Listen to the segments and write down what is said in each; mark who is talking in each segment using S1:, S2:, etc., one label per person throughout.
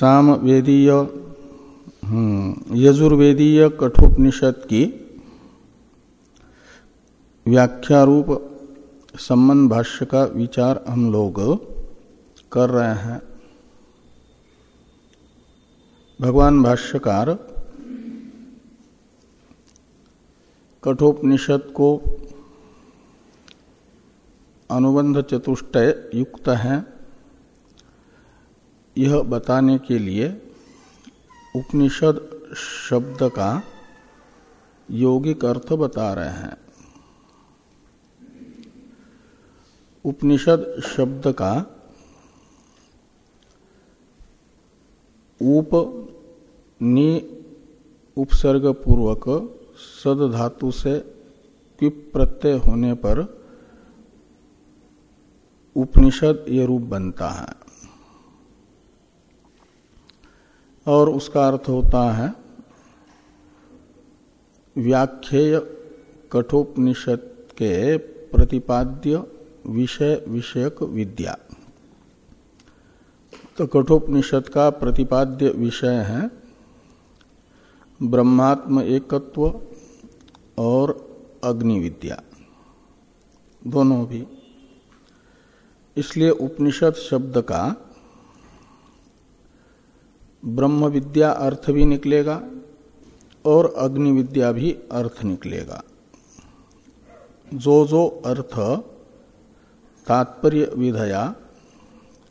S1: सामवेदीय हम्म, यजुर्वेदीय कठोपनिषद की व्याख्या रूप संबंध भाष्य का विचार हम लोग कर रहे हैं। भगवान भाष्यकार कठोपनिषद को अनुबंध चतुष्टय युक्त है। यह बताने के लिए उपनिषद शब्द का यौगिक अर्थ बता रहे हैं। उपनिषद शब्द का उप नि उपसर्ग पूर्वक सद धातु से क्विप प्रत्यय होने पर उपनिषद ये रूप बनता है। और उसका अर्थ होता है व्याख्येय कठोपनिषद के प्रतिपाद्य विषय विषयक विद्या। तो कठोपनिषद का प्रतिपाद्य विषय है ब्रह्मात्म एकत्व और अग्नि विद्या दोनों भी। इसलिए उपनिषद शब्द का ब्रह्म विद्या अर्थ भी निकलेगा और अग्नि विद्या भी अर्थ निकलेगा। जो जो अर्थ तात्पर्य विधया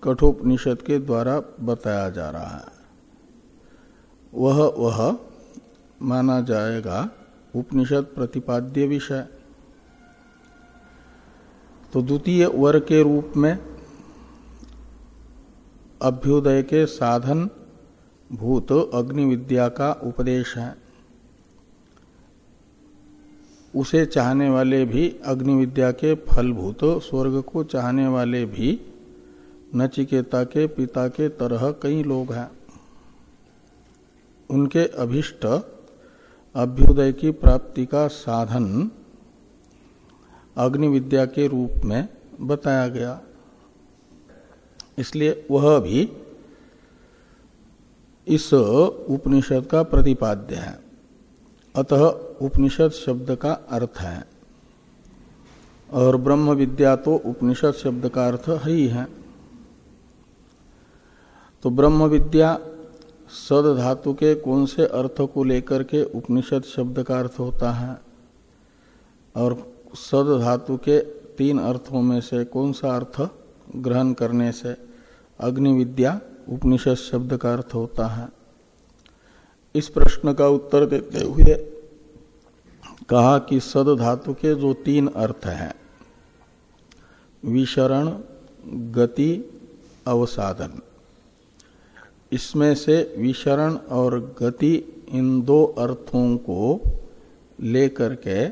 S1: कठोपनिषद के द्वारा बताया जा रहा है, वह वह माना जाएगा उपनिषद प्रतिपाद्य विषय। तो द्वितीय वर के रूप में अभ्युदय के साधन भूत अग्नि विद्या का उपदेश है। उसे चाहने वाले भी अग्नि विद्या के फलभूत, स्वर्ग को चाहने वाले भी नचिकेता के पिता के तरह कई लोग हैं। उनके अभिष्ट, अभ्युदय की प्राप्ति का साधन अग्नि विद्या के रूप में बताया गया। इसलिए वह भी इस उपनिषद का प्रतिपाद्य है। अतः उपनिषद शब्द का अर्थ है। और ब्रह्म विद्या तो उपनिषद शब्द का अर्थ है ही तो ब्रह्म विद्या सद धातु के कौन से अर्थ को लेकर के उपनिषद शब्द का अर्थ होता है। और सद धातु के तीन अर्थों में से कौन सा अर्थ ग्रहण करने से? अग्नि विद्या उपनिषद शब्द का अर्थ होता है। इस प्रश्न का उत्तर देते हुए कहा कि सद धातु के जो तीन अर्थ हैं, विशरण, गति अवसाधन इसमें से विशरण और गति इन दो अर्थों को लेकर के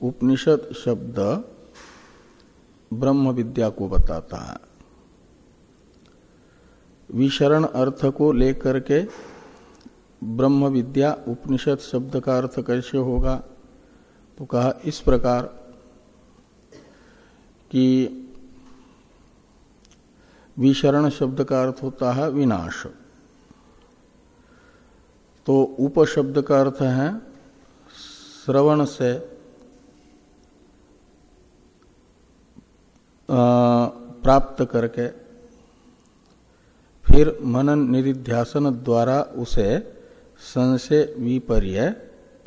S1: उपनिषद शब्द ब्रह्म विद्या को बताता है। विशरण अर्थ को लेकर के ब्रह्म विद्या उपनिषद शब्द का अर्थ कैसे होगा? तो कहा इस प्रकार कि विशरण शब्द का अर्थ होता है विनाश। तो उपशब्द का अर्थ है श्रवण से प्राप्त करके फिर मनन निधिध्यासन द्वारा उसे संशय विपर्य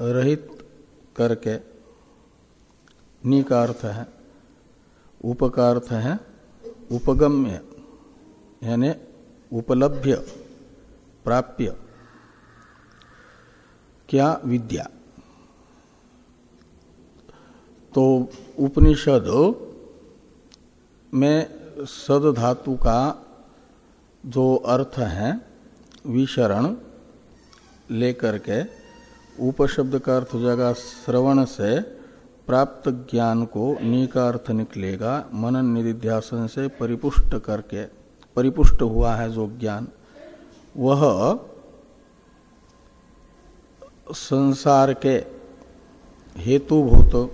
S1: रहित करके नी का अर्थ है उप का अर्थ है, उपगम्य, यानी उपलभ्य, प्राप्य। क्या विद्या? तो उपनिषद में सद धातु का जो अर्थ है, विशरण लेकर के। उपशब्द का अर्थ हो जाएगा, श्रवण से प्राप्त ज्ञान को नी का अर्थ निकलेगा, मनन निधिध्यासन से परिपुष्ट करके, परिपुष्ट हुआ है जो ज्ञान। वह संसार के हेतुभूत,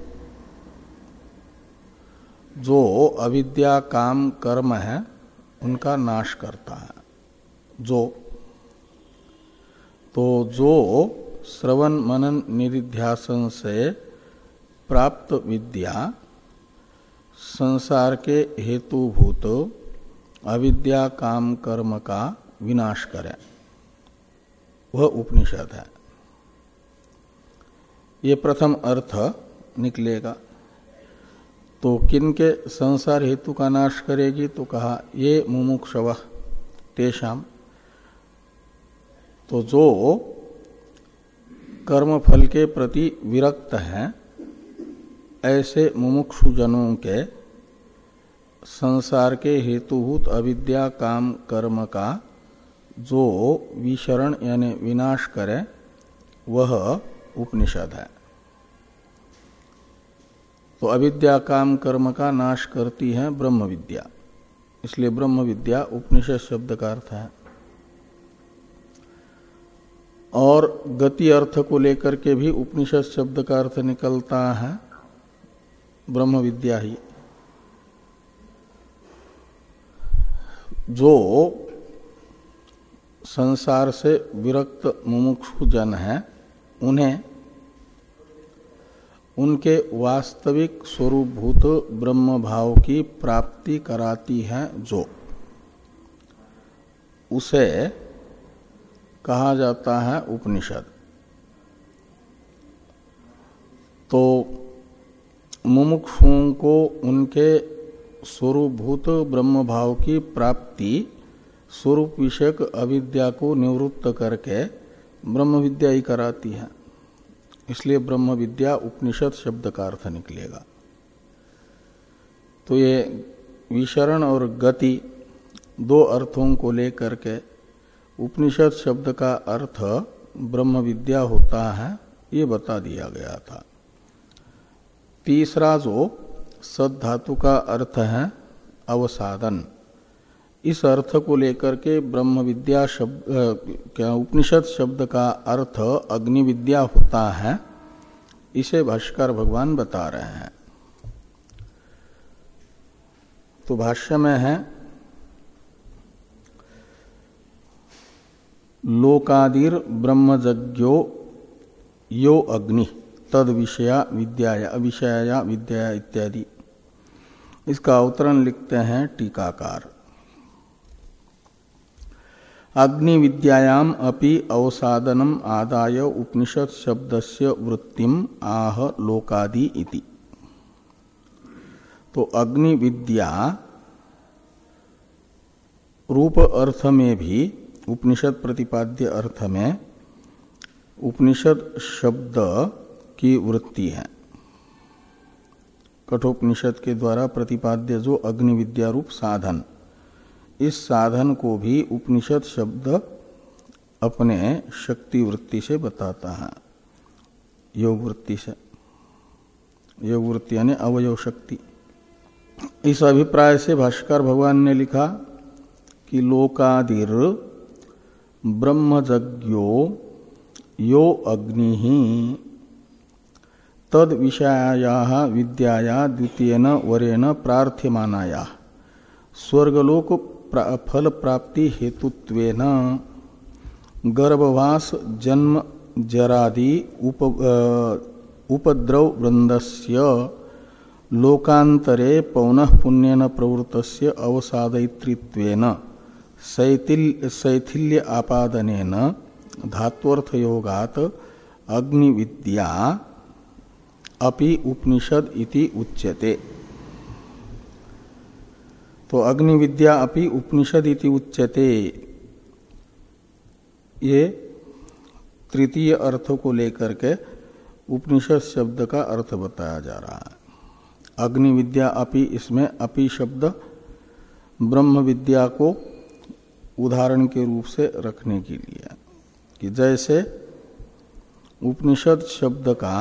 S1: जो अविद्या, काम, कर्म है उनका नाश करता है। जो। तो जो श्रवण मनन निधिध्यासन से प्राप्त विद्या संसार के हेतुभूत अविद्या काम कर्म का विनाश करे। वह उपनिषद है। ये प्रथम अर्थ निकलेगा। तो किन के संसार हेतु का नाश करेगी? तो कहा, ये मुमुक्षव तेषाम तो जो कर्म फल के प्रति विरक्त हैं, ऐसे मुमुक्षुजनों के संसार के हेतुभूत अविद्या, काम, कर्म का जो विशरण यानी विनाश करे, वह उपनिषद है। अविद्या काम कर्म का नाश करती है ब्रह्म विद्या। इसलिए ब्रह्म विद्या उपनिषद शब्द का अर्थ है। और गति अर्थ को लेकर के भी उपनिषद शब्द का अर्थ निकलता है, ब्रह्म विद्या ही। जो संसार से विरक्त मुमुक्षु जन है, उन्हें उनके वास्तविक स्वरूपभूत ब्रह्म भाव की प्राप्ति कराती है जो। उसे कहा जाता है उपनिषद। तो मुमुक्षुओं को उनके स्वरूपभूत ब्रह्म भाव की प्राप्ति स्वरूप विषयक अविद्या को निवृत्त करके ब्रह्म विद्या ही कराती है। इसलिए ब्रह्म विद्या उपनिषद शब्द का अर्थ निकलेगा। तो ये विशरण और गति दो अर्थों को लेकर के उपनिषद शब्द का अर्थ ब्रह्म विद्या होता है, ये बता दिया गया था। तीसरा जो सद धातु का अर्थ है अवसादन। इस अर्थ को लेकर के ब्रह्म विद्या शब्द क्या उपनिषद शब्द का अर्थ अग्नि विद्या होता है, इसे भाष्कर भगवान बता रहे हैं। तो भाष्य में है, लोकादिर ब्रह्मज्ञो यो अग्नि, तद विषया विद्याया विषया विद्या इत्यादि। इसका अवतरण लिखते हैं टीकाकार। अग्नि विद्यायाम अपि अवसादनम आदाय उपनिषद शब्दस्य वृत्तिम आह लोकादि इति। तो अग्नि विद्या रूप अर्थ में भी, उपनिषद प्रतिपाद्य अर्थ में, उपनिषद शब्द की वृत्ति है। कठोपनिषद के द्वारा प्रतिपाद्य जो अग्नि विद्या रूप साधन। इस साधन को भी उपनिषद शब्द अपने शक्ति वृत्ति से बताता है। योग वृत्ति से। योग वृत्ति यानी अवयव शक्ति। इस अभिप्राय से भाष्कर भगवान ने लिखा कि लोकादिर ब्रह्मज्ञो यो अग्नि तद विषया विद्याया द्वितीय वरेण प्रार्थ्यमानाया स्वर्गलोक फल प्राप्ति हेतुत्वेन। गर्भवास जन्म जरादि उप, उपद्रव वृंदस्य लोकांतरे पौन पुण्यन प्रवृत्तस्य अवसादयित्रित्वेन शैथिल्य आपादनेन। धात्वर्थयोगात अग्निविद्या अपि उपनिषद इति उच्यते। तो अग्नि विद्या अपनी उपनिषद इति उच्यते। ये तृतीय अर्थ को लेकर के उपनिषद शब्द का अर्थ बताया जा रहा है। अग्नि विद्या अपि इसमें अपि शब्द ब्रह्म विद्या को उदाहरण के रूप से रखने के लिए कि जैसे उपनिषद शब्द का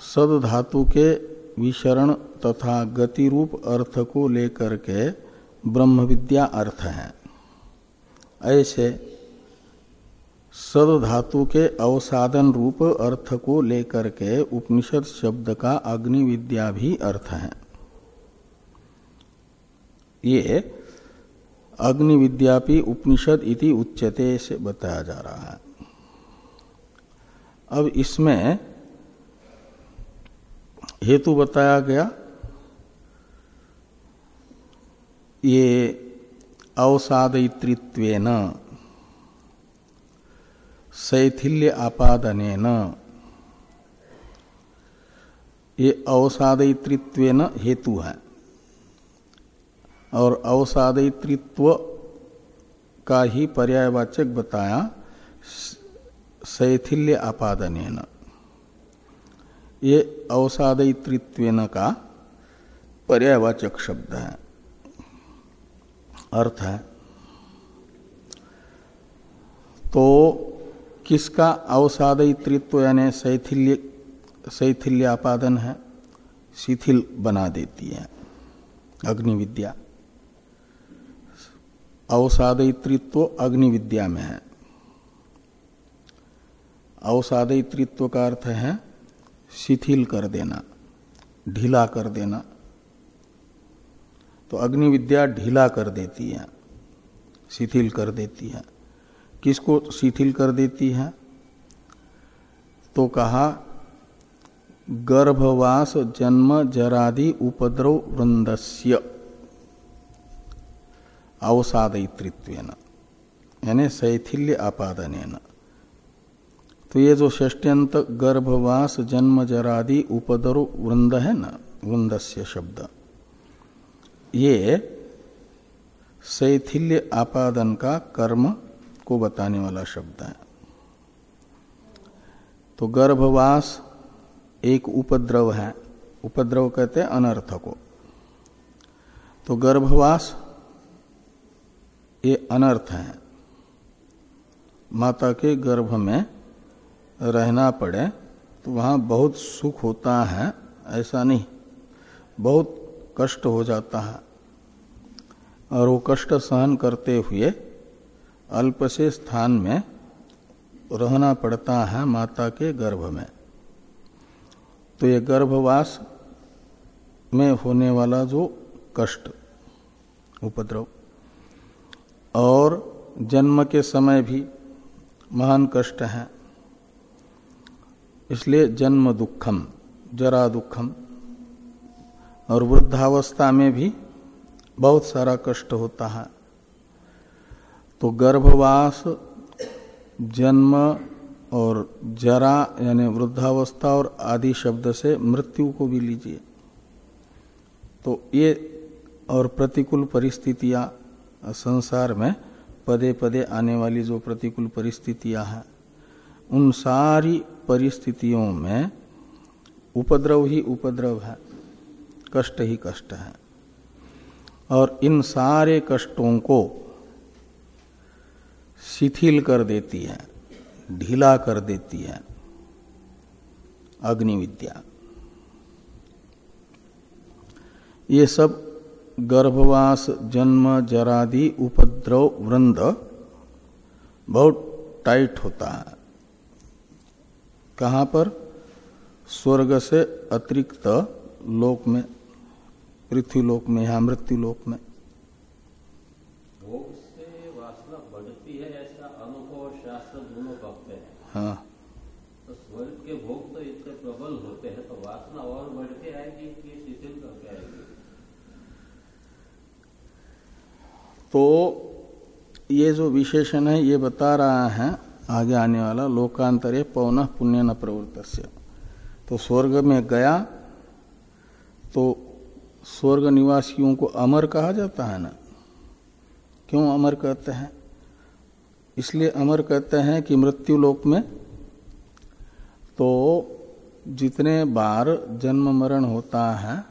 S1: सद धातु के विशरण तथा गति रूप अर्थ को लेकर के ब्रह्म विद्या अर्थ है। ऐसे सद धातु के अवसादन रूप अर्थ को लेकर के उपनिषद शब्द का अग्नि विद्या भी अर्थ है। ये अग्नि विद्यापि उपनिषद इति उच्चते से बताया जा रहा है। अब इसमें हेतु बताया गया, ये अवसादयित्व शैथिल्य आपादन ये अवसादयित्व हेतु है। और अवसादयित्व का ही पर्यायवाचक बताया शैथिल्य आपादन ये अवसादयित्व का पर्यावाचक शब्द है। अर्थ है तो किसका अवसादयित्व यानी शैथिल्य शैथिल्य आपादन है? शिथिल बना देती है। अग्नि विद्या अवसादयित्व अग्नि विद्या में है। अवसादयित्व का अर्थ है शिथिल कर देना, ढीला कर देना। तो अग्नि विद्या ढीला कर देती है, शिथिल कर देती है। किसको शिथिल कर देती है? तो कहा, गर्भवास जन्म जरादि उपद्रव वृंदस्य अवसादयित्व यानी शैथिल्य आपादन तो ये जो षष्ट्यंत गर्भवास, जन्म जरादि उपद्रव वृंद है ना, वृंदस्य शब्द। ये शैथिल्य आपादन का कर्म को बताने वाला शब्द है। तो गर्भवास एक उपद्रव है। उपद्रव कहते हैं अनर्थ को। तो गर्भवास ये अनर्थ है। माता के गर्भ में रहना पड़े तो वहाँ बहुत सुख होता है, ऐसा नहीं। बहुत कष्ट हो जाता है। और वो कष्ट सहन करते हुए अल्प से स्थान में रहना पड़ता है माता के गर्भ में। तो ये गर्भवास में होने वाला जो कष्ट, उपद्रव, और जन्म के समय भी महान कष्ट है। इसलिए जन्म दुखम, जरा दुखम। और वृद्धावस्था में भी बहुत सारा कष्ट होता है। तो गर्भवास, जन्म और जरा यानी वृद्धावस्था और आदि शब्द से मृत्यु को भी लीजिए। तो ये और प्रतिकूल परिस्थितियाँ संसार में पदे पदे आने वाली जो प्रतिकूल परिस्थितियाँ हैं, उन सारी परिस्थितियों में उपद्रव ही उपद्रव है, कष्ट ही कष्ट है। और इन सारे कष्टों को शिथिल कर देती है, ढीला कर देती है अग्नि विद्या ये सब गर्भवास, जन्म, जरादि, उपद्रव, वृंद बहुत टाइट होता है। कहाँ पर? स्वर्ग से अतिरिक्त लोक में पृथ्वी लोक में। या मृत्यु लोक में हाँ
S2: तो स्वर्ग के भोग तो इतने प्रबल होते हैं तो वासना और बढ़ के आएगी कि शिथिल करके आएगी?
S1: तो ये जो विशेषण है ये बता रहा है आगे आने वाला लोकांतरे पौन पुण्य न प्रवृत्त तो स्वर्ग में गया तो स्वर्ग निवासियों को अमर कहा जाता है ना? क्यों अमर कहते हैं? इसलिए अमर कहते हैं कि मृत्यु लोक में तो जितने बार जन्म मरण होता है,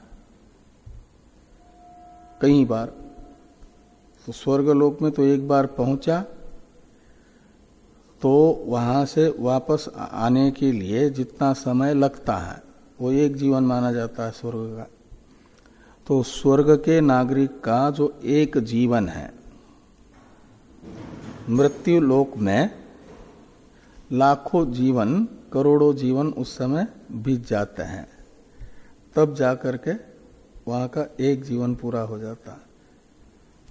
S1: कई बार तो स्वर्ग लोक में तो एक बार पहुँचा तो वहाँ से वापस आने के लिए जितना समय लगता है, वो एक जीवन माना जाता है स्वर्ग का। तो स्वर्ग के नागरिक का जो एक जीवन है, मृत्यु लोक में लाखों जीवन, करोड़ों जीवन उस समय बीत जाते हैं। तब जाकर के वहाँ का एक जीवन पूरा हो जाता है।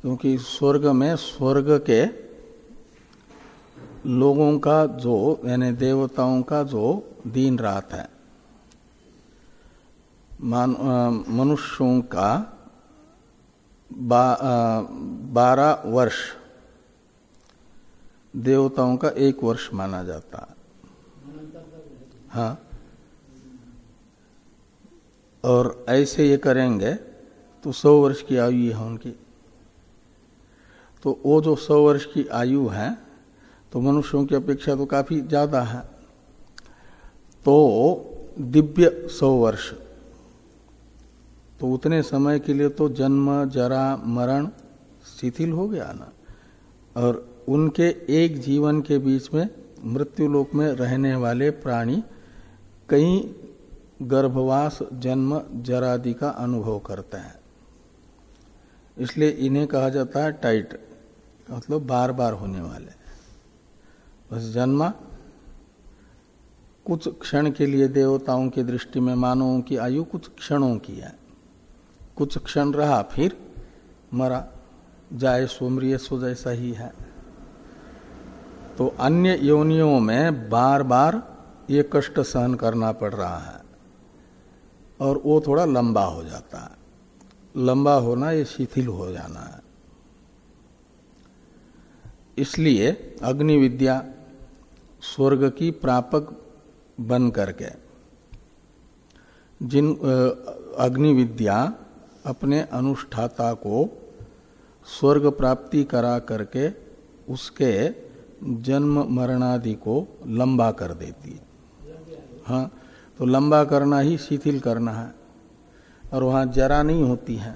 S1: क्योंकि स्वर्ग में स्वर्ग के लोगों का जो यानी देवताओं का जो दिन रात है। मनुष्यों का बा, बारह वर्ष देवताओं का एक वर्ष माना जाता है। हाँ। और ऐसे ये करेंगे तो सौ वर्ष की आयु है उनकी। तो वो जो सौ वर्ष की आयु है तो मनुष्यों की अपेक्षा तो काफ़ी ज़्यादा है। तो दिव्य सौ वर्ष। तो उतने समय के लिए तो जन्म, जरा, मरण शिथिल हो गया ना। और उनके एक जीवन के बीच में मृत्यु लोक में रहने वाले प्राणी कई गर्भवास, जन्म, जरादि का अनुभव करते हैं। इसलिए इन्हें कहा जाता है टाइट मतलब बार बार होने वाले। बस जन्मा। कुछ क्षण के लिए देवताओं की दृष्टि में मानवों की आयु कुछ क्षणों की है। कुछ क्षण रहा, फिर मरा। जाए सोमरिय सो जैसा ही है। तो अन्य योनियों में बार बार ये कष्ट सहन करना पड़ रहा है और वो थोड़ा लंबा हो जाता है। लंबा होना ये शिथिल हो जाना है। इसलिए अग्नि विद्या स्वर्ग की प्रापक बन करके। जिन अग्नि विद्या अपने अनुष्ठाता को स्वर्ग प्राप्ति करा करके उसके जन्म मरणादि को लंबा कर देती। है तो लंबा करना ही शिथिल करना है और वहाँ जरा नहीं होती है।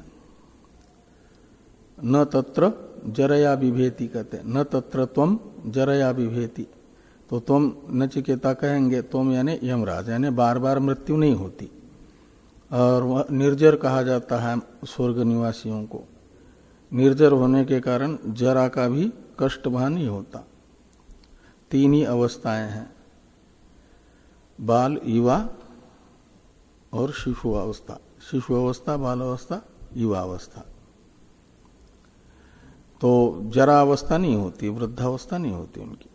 S1: न तत्र जरया विभेति कहते, न तत्र तम जरया विभेति। तो तुम नचिकेता कहेंगे, तुम यानी यमराज, यानी बार बार मृत्यु नहीं होती। और निर्जर कहा जाता है स्वर्ग निवासियों को। निर्जर होने के कारण जरा का भी कष्ट वहाँ नहीं होता। तीन ही अवस्थाएँ हैं। बाल, युवा और शिशु अवस्था। शिशु अवस्था, बाल अवस्था, युवा अवस्था। तो जरा अवस्था नहीं होती, वृद्धावस्था नहीं होती उनकी।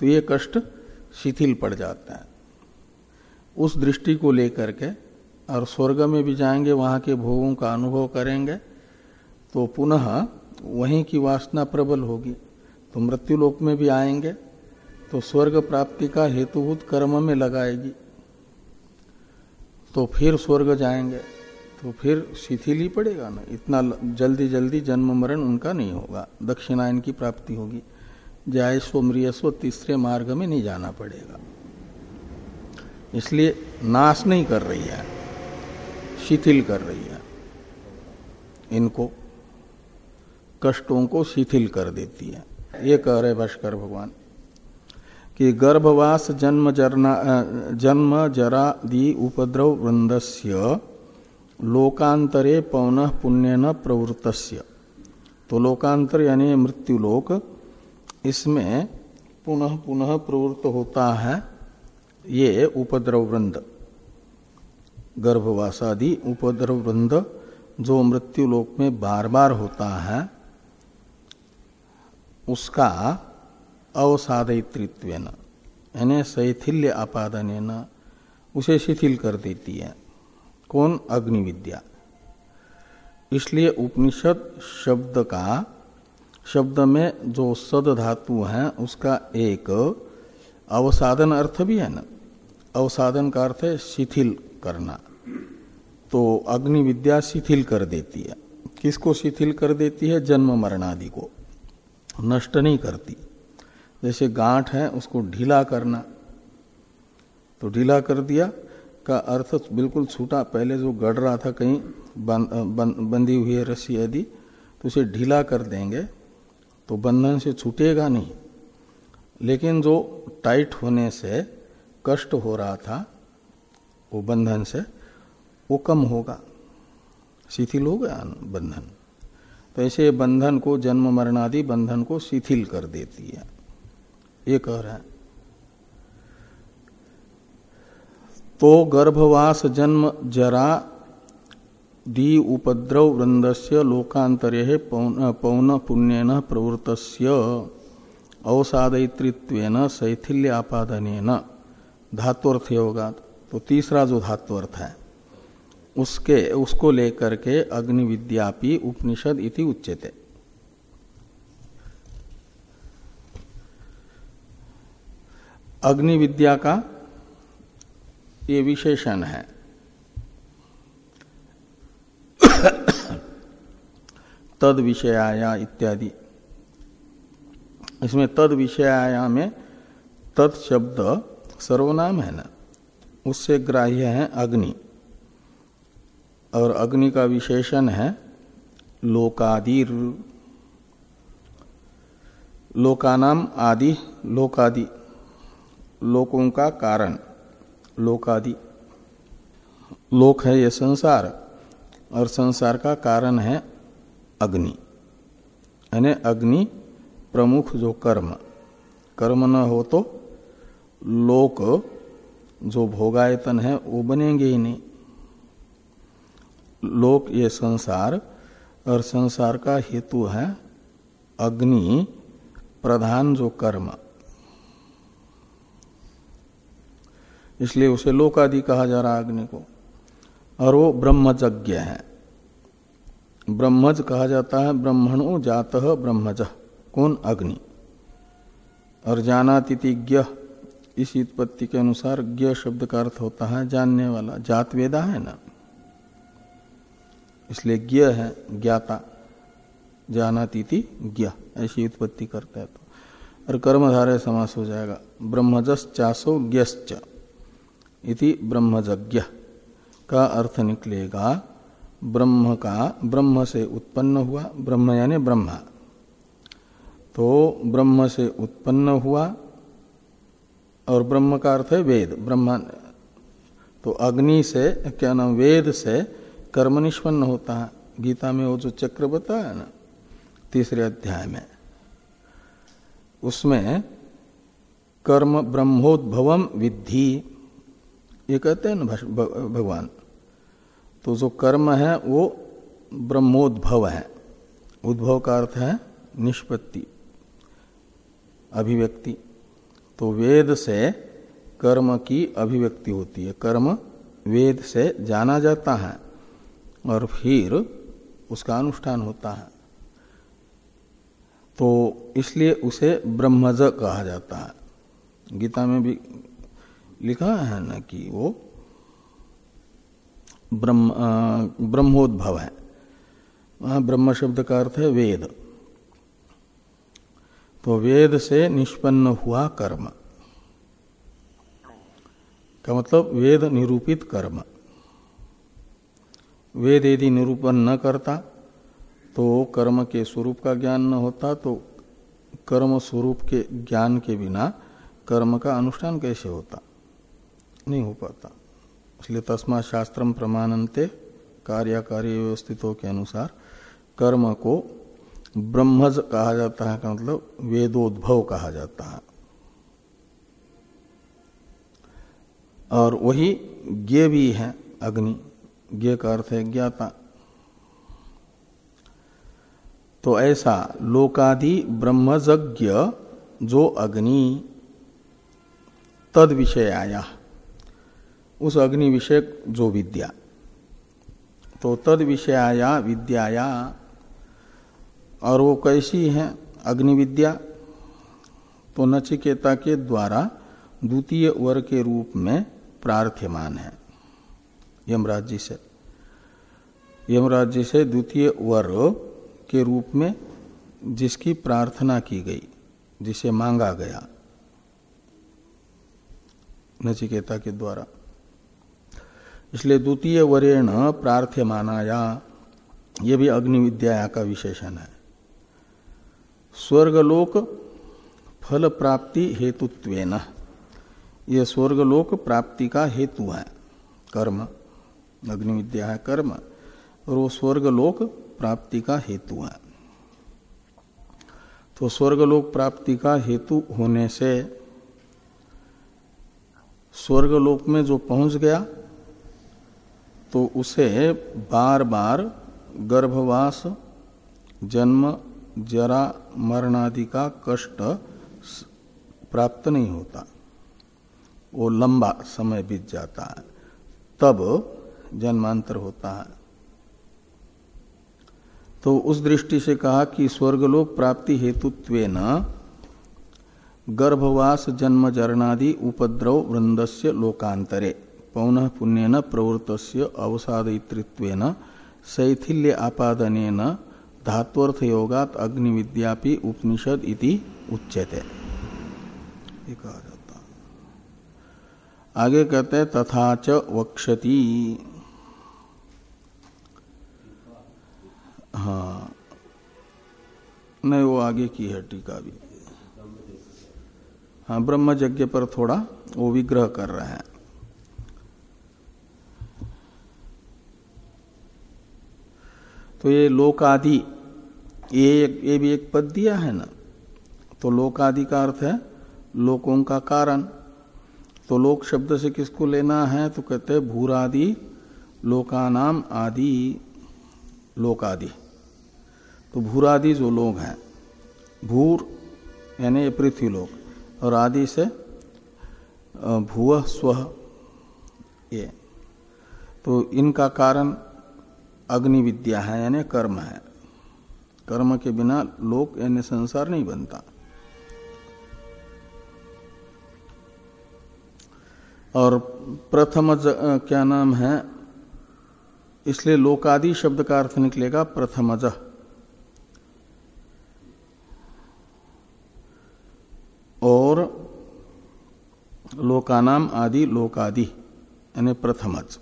S1: तो ये कष्ट शिथिल पड़ जाता है। उस दृष्टि को लेकर के, और स्वर्ग में भी जाएँगे, वहाँ के भोगों का अनुभव करेंगे तो पुनः वहीं की वासना प्रबल होगी। तो मृत्यु लोक में भी आएँगे तो स्वर्ग प्राप्ति का हेतुभूत कर्म में लगाएगी। तो फिर स्वर्ग जाएँगे तो फिर शिथिल ही पड़ेगा ना। इतना जल्दी जल्दी जन्म मरण उनका नहीं होगा। दक्षिणायन की प्राप्ति होगी। जायस्व मृयस्व तीसरे मार्ग में नहीं जाना पड़ेगा। इसलिए नाश नहीं कर रही है, शिथिल कर रही है। इनको कष्टों को शिथिल कर देती है। ये कह रहे भास्कर भगवान कि गर्भवास जन्म जरना जन्म जरा दी उपद्रव वृंदस्य, लोकांतरे पौन पुण्य न प्रवृत्तस्य। तो लोकांतर यानी मृत्युलोक इसमें पुनः पुनः प्रवृत्त होता है ये उपद्रव वृंद गर्भवासादि उपद्रव वृंद जो मृत्यु लोक में बार बार होता है, उसका अवसादित्व यानी शैथिल्य आपादन उसे शिथिल कर देती है। कौन? अग्नि विद्या इसलिए उपनिषद शब्द का शब्द में जो सद धातु है, उसका एक अवसाधन अर्थ भी है ना। अवसाधन का अर्थ है शिथिल करना। तो अग्नि विद्या शिथिल कर देती है। किसको शिथिल कर देती है? जन्म मरणादि को। नष्ट नहीं करती। जैसे गांठ है, उसको ढीला करना। तो ढीला कर दिया, का अर्थ बिल्कुल छूटा। पहले जो गड़ रहा था कहीं बंधी हुई है रस्सी आदि तो उसे ढीला कर देंगे। तो बंधन से छूटेगा नहीं। लेकिन जो टाइट होने से कष्ट हो रहा था, वो बंधन से, वो कम होगा। शिथिल हो गया बंधन। तो ऐसे बंधन को, जन्म मरणादि बंधन को शिथिल कर देती है। ये कह रहा है। तो गर्भवास जन्म जरा दी उपद्रव वृंद से लोकांतरे पौन, पुण्यन प्रवृत अवसादयित्व शैथिल्य आपादन धात्वर्थ होगा तो तीसरा जो धात्वर्थ है उसके उसको लेकर के अग्नि उपनिषद इति उच्चते अग्नि विद्या का ये विशेषण है। तद विषयाया इत्यादि। इसमें तद विषयाया में तद शब्द सर्वनाम है ना? उससे ग्राह्य है अग्नि। और अग्नि का विशेषण है लोकादिर। लोकानाम आदि, लोकादि। लोकों का कारण, लोकादि। लोक है ये संसार, और संसार का कारण है अग्नि। यानी अग्नि प्रमुख जो कर्म। कर्म न हो तो लोक जो भोगायतन है, वो बनेंगे ही नहीं। लोक ये संसार और संसार का हेतु है अग्नि प्रधान जो कर्म। इसलिए उसे लोकादि कहा जा रहा अग्नि को। और वो ब्रह्मज्ञ है। ब्रह्मज कहा जाता है, ब्रह्मणो जात ब्रह्मज, कौन अग्नि? और जाना तिथिज्ञ इस उत्पत्ति के अनुसार ज्ञ शब्द का अर्थ होता है जानने वाला जात वेदा है ना? इसलिए ज्ञ है ज्ञाता जाना तिथि ज्ञ ऐसी उत्पत्ति करता है तो। और कर्मधारय समास हो जाएगा ब्रह्मजस ज्ञश्च, इति ब्रह्मज्ञ का अर्थ निकलेगा ब्रह्म का ब्रह्म से उत्पन्न हुआ, ब्रह्म यानी ब्रह्मा। तो ब्रह्म से उत्पन्न हुआ और ब्रह्म का अर्थ है वेद, ब्रह्मा। तो अग्नि से, क्या नाम, वेद से कर्म निष्पन्न होता है। गीता में वो जो चक्र बताया ना, तीसरे अध्याय में, उसमें कर्म ब्रह्मोद्भवम विद्धि, ये कहते हैं ना भगवान तो जो कर्म है वो ब्रह्मोद्भव है। उद्भव का अर्थ है निष्पत्ति, अभिव्यक्ति। तो वेद से कर्म की अभिव्यक्ति होती है। कर्म वेद से जाना जाता है और फिर उसका अनुष्ठान होता है। तो इसलिए उसे ब्रह्मज कहा जाता है। गीता में भी लिखा है ना कि वो ब्रह्म ब्रह्मोद्भव है। वहाँ ब्रह्म शब्द का अर्थ है वेद। तो वेद से निष्पन्न हुआ कर्म। का मतलब वेद निरूपित कर्म। वेद यदि निरूपण न करता तो कर्म के स्वरूप का ज्ञान न होता तो कर्म स्वरूप के ज्ञान के बिना कर्म का अनुष्ठान कैसे होता? नहीं हो पाता। इसलिए तस्मा शास्त्रम प्रमाणनते कार्यकारी व्यवस्थितों के अनुसार कर्म को ब्रह्मज कहा जाता है, का मतलब वेदोद्भव कहा जाता है। और वही ज्ञ भी है, अग्नि। ज्ञ का अर्थ है ज्ञाता। तो ऐसा लोकादि ब्रह्मज्ञ जो अग्नि तद विषय आया उस अग्नि विषयक जो विद्या। तो तद विषयाया विद्याया। और वो कैसी है अग्नि विद्या तो नचिकेता के द्वारा द्वितीय वर के रूप में प्रार्थ्यमान है। यमराज जी से। यमराज जी से द्वितीय वर के रूप में जिसकी प्रार्थना की गई, जिसे मांगा गया नचिकेता के द्वारा। इसलिए द्वितीय वरेण प्रार्थ्य मानाया ये भी अग्नि विद्या का विशेषण है। स्वर्गलोक फल प्राप्ति हेतुत्वेन। ये स्वर्गलोक प्राप्ति का हेतु है। कर्म अग्नि विद्या है कर्म, और वो स्वर्गलोक प्राप्ति का हेतु है। तो स्वर्गलोक प्राप्ति का हेतु होने से स्वर्गलोक में जो पहुँच गया तो उसे बार बार गर्भवास, जन्म, जरा, मरणादि का कष्ट प्राप्त नहीं होता। वो लंबा समय बीत जाता है। तब जन्मांतर होता है। तो उस दृष्टि से कहा कि स्वर्गलोक प्राप्ति हेतुत्व गर्भवास, जन्म, जरणादि उपद्रव वृंदस्य लोकांतरे। पौन पुण्यन प्रवृत अवसादयित्व शैथिल्य आपादन धात्वर्थ योगात अग्नि विद्यापि उपनिषद इति उच्यते। आगे कहते तथा च वक्षति। हाँ। नहीं, वो आगे की है टीका भी। हाँ ब्रह्म यज्ञ पर थोड़ा वो विग्रह कर रहे हैं। तो ये लोकादि, ये ये भी एक पद दिया है ना। तो लोकादि का अर्थ है लोकों का कारण। तो लोक शब्द से किसको लेना है? तो कहते हैं भूरादि, लोकानाम आदि, लोकादि। तो भूरादि जो लोग हैं, भूर, यानी पृथ्वी लोक, और आदि से भूव, स्व, ये। तो इनका कारण अग्नि विद्या है, यानी कर्म है। कर्म के बिना लोक, यानी संसार नहीं बनता। और प्रथम क्या नाम है? इसलिए लोकादि शब्द का अर्थ निकलेगा प्रथमज और लोकानाम आदि लोकादि, यानी प्रथमज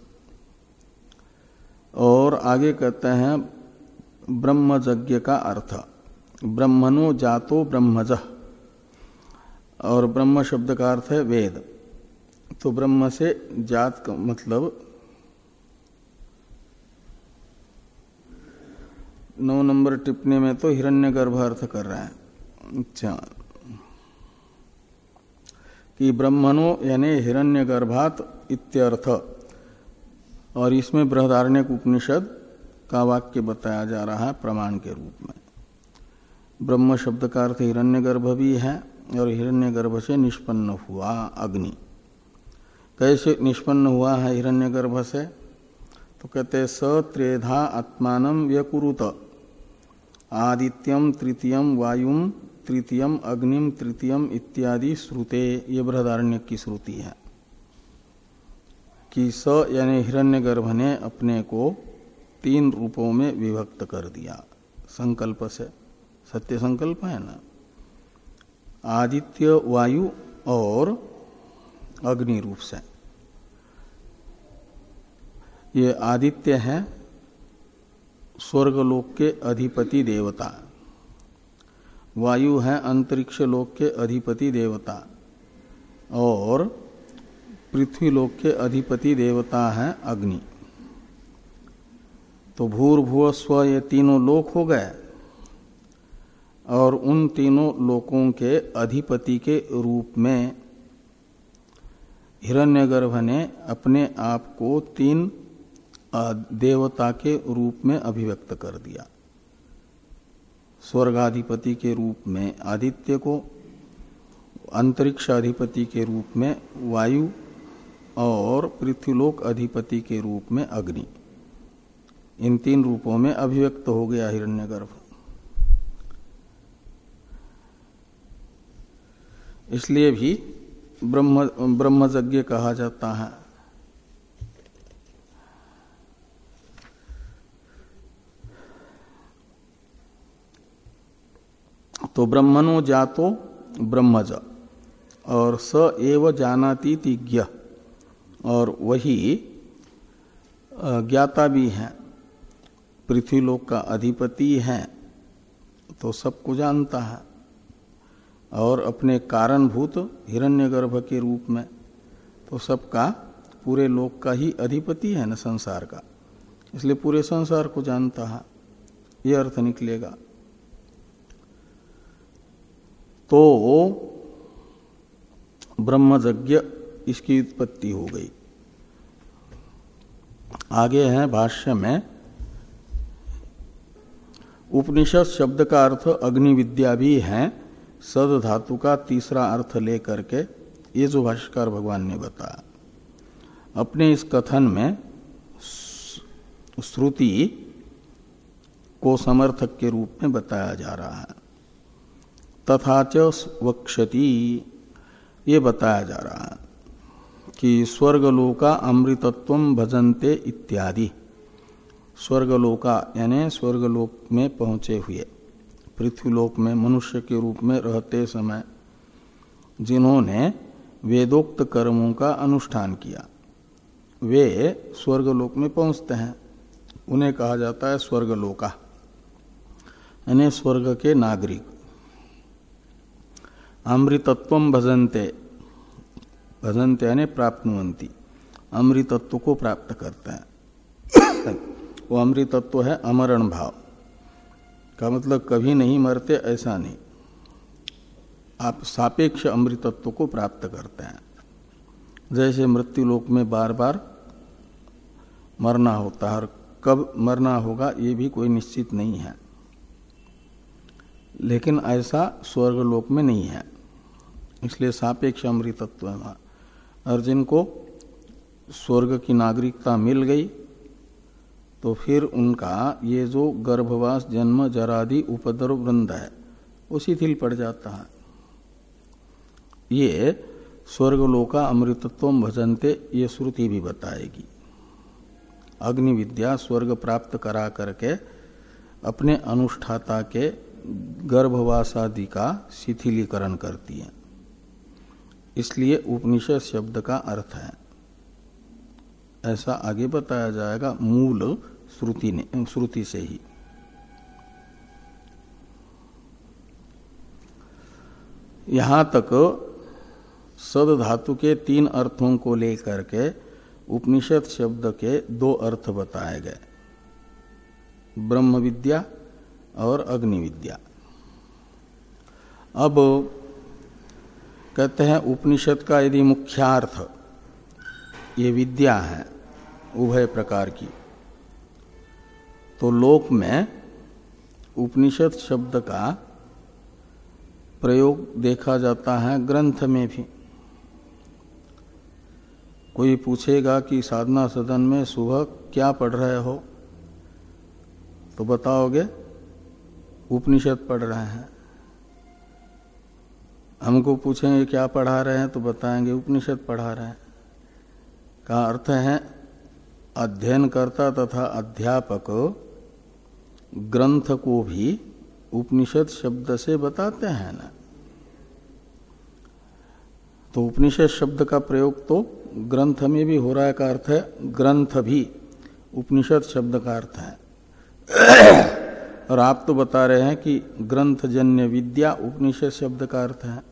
S1: और आगे कहते हैं ब्रह्मज्ञ का अर्थ। ब्रह्मणो जातो ब्रह्मज। और ब्रह्म शब्द का अर्थ है वेद। तो ब्रह्म से जात का मतलब नौ नंबर टिप्पणी में तो हिरण्यगर्भ अर्थ कर रहा है। अच्छा। कि ब्रह्मणो यानी हिरण्यगर्भात इत्यर्थ। और इसमें बृहदारण्य उपनिषद का वाक्य बताया जा रहा है प्रमाण के रूप में। ब्रह्म शब्द का अर्थ हिरण्यगर्भ भी है और हिरण्यगर्भ से निष्पन्न हुआ अग्नि। कैसे निष्पन्न हुआ है हिरण्यगर्भ से? तो कहते स त्रेधा आत्मान व्यकुरुत। आदित्यम तृतीयम वायुम तृतीयम अग्निम तृतीयम इत्यादि श्रुते। ये बृहदारण्य की श्रुति है। कि स यानी हिरण्यगर्भ ने अपने को तीन रूपों में विभक्त कर दिया। संकल्प से। सत्य संकल्प है ना? आदित्य, वायु और अग्नि रूप से। ये आदित्य है स्वर्गलोक के अधिपति देवता। वायु है अंतरिक्ष लोक के अधिपति देवता। और पृथ्वी लोक के अधिपति देवता है अग्नि। तो भूर्भुव स्व ये तीनों लोक हो गए और उन तीनों लोकों के अधिपति के रूप में हिरण्यगर्भ ने अपने आप को तीन देवता के रूप में अभिव्यक्त कर दिया। स्वर्गाधिपति के रूप में आदित्य को, अंतरिक्ष अधिपति के रूप में वायु और पृथ्वीलोक अधिपति के रूप में अग्नि। इन तीन रूपों में अभिव्यक्त हो गया हिरण्यगर्भ। इसलिए भी ब्रह्म ब्रह्मज्ञ कहा जाता है। तो ब्रह्मणो जातो ब्रह्मज, और स एव जानाती तिज्ञ और वही ज्ञाता भी है। पृथ्वीलोक का अधिपति है तो सबको जानता है। और अपने कारणभूत हिरण्यगर्भ के रूप में तो सबका, पूरे लोक का ही अधिपति है ना संसार का। इसलिए पूरे संसार को जानता है। ये अर्थ निकलेगा। तो ब्रह्मज्ञ इसकी उत्पत्ति हो गई। आगे है भाष्य में। उपनिषद शब्द का अर्थ अग्नि विद्या भी है, सद धातु का तीसरा अर्थ लेकर के ये जो भाष्यकार भगवान ने बताया। अपने इस कथन में श्रुति को समर्थक के रूप में बताया जा रहा है। तथा च वक्षति, ये बताया जा रहा है। कि स्वर्गलोका अमृतत्व भजनते इत्यादि। स्वर्गलोका, यानी स्वर्गलोक में पहुँचे हुए, पृथ्वीलोक में, मनुष्य के रूप में रहते समय, जिन्होंने वेदोक्त कर्मों का अनुष्ठान किया, वे स्वर्गलोक में पहुँचते हैं। उन्हें कहा जाता है स्वर्गलोका, यानी स्वर्ग के नागरिक। अमृतत्व भजनते भजनते यानी प्राप्तवंती अमृतत्व को प्राप्त करते हैं। वो अमृतत्व है अमरण भाव। का मतलब कभी नहीं मरते, ऐसा नहीं। आप सापेक्ष अमृतत्व को प्राप्त करते हैं। जैसे मृत्यु लोक में बार बार मरना होता है, और कब मरना होगा, ये भी कोई निश्चित नहीं है। लेकिन ऐसा स्वर्ग लोक में नहीं है। इसलिए सापेक्ष अमृतत्व है और जिनको स्वर्ग की नागरिकता मिल गई। तो फिर उनका ये जो गर्भवास, जन्म, जरादि, उपद्रव वृंद है वो शिथिल पड़ जाता है। ये स्वर्गलोका अमृतत्व भजनते, ये श्रुति भी बताएगी। अग्नि विद्या स्वर्ग प्राप्त करा करके, अपने अनुष्ठाता के गर्भवासादि का शिथिलीकरण करती है। इसलिए उपनिषद शब्द का अर्थ है। ऐसा आगे बताया जाएगा मूल श्रुति ने, श्रुति से ही। यहाँ तक सद धातु के तीन अर्थों को लेकर के उपनिषद शब्द के दो अर्थ बताए गए। ब्रह्म विद्या और अग्नि विद्या अब कहते हैं, उपनिषद का यदि मुख्यार्थ ये विद्या है, उभय प्रकार की तो लोक में उपनिषद शब्द का प्रयोग देखा जाता है ग्रंथ में भी। कोई पूछेगा कि साधना सदन में सुबह क्या पढ़ रहे हो तो बताओगे, उपनिषद पढ़ रहे हैं। हमको पूछेंगे, क्या पढ़ा रहे हैं? तो बताएँगे, उपनिषद पढ़ा रहे हैं। का अर्थ है अध्ययन करता तथा अध्यापक ग्रंथ को भी उपनिषद शब्द से बताते हैं ना। तो उपनिषद शब्द का प्रयोग तो ग्रंथ में भी हो रहा है, का अर्थ है, ग्रंथ भी उपनिषद शब्द का अर्थ है। और आप तो बता रहे हैं कि ग्रंथजन्य विद्या उपनिषद शब्द का अर्थ है।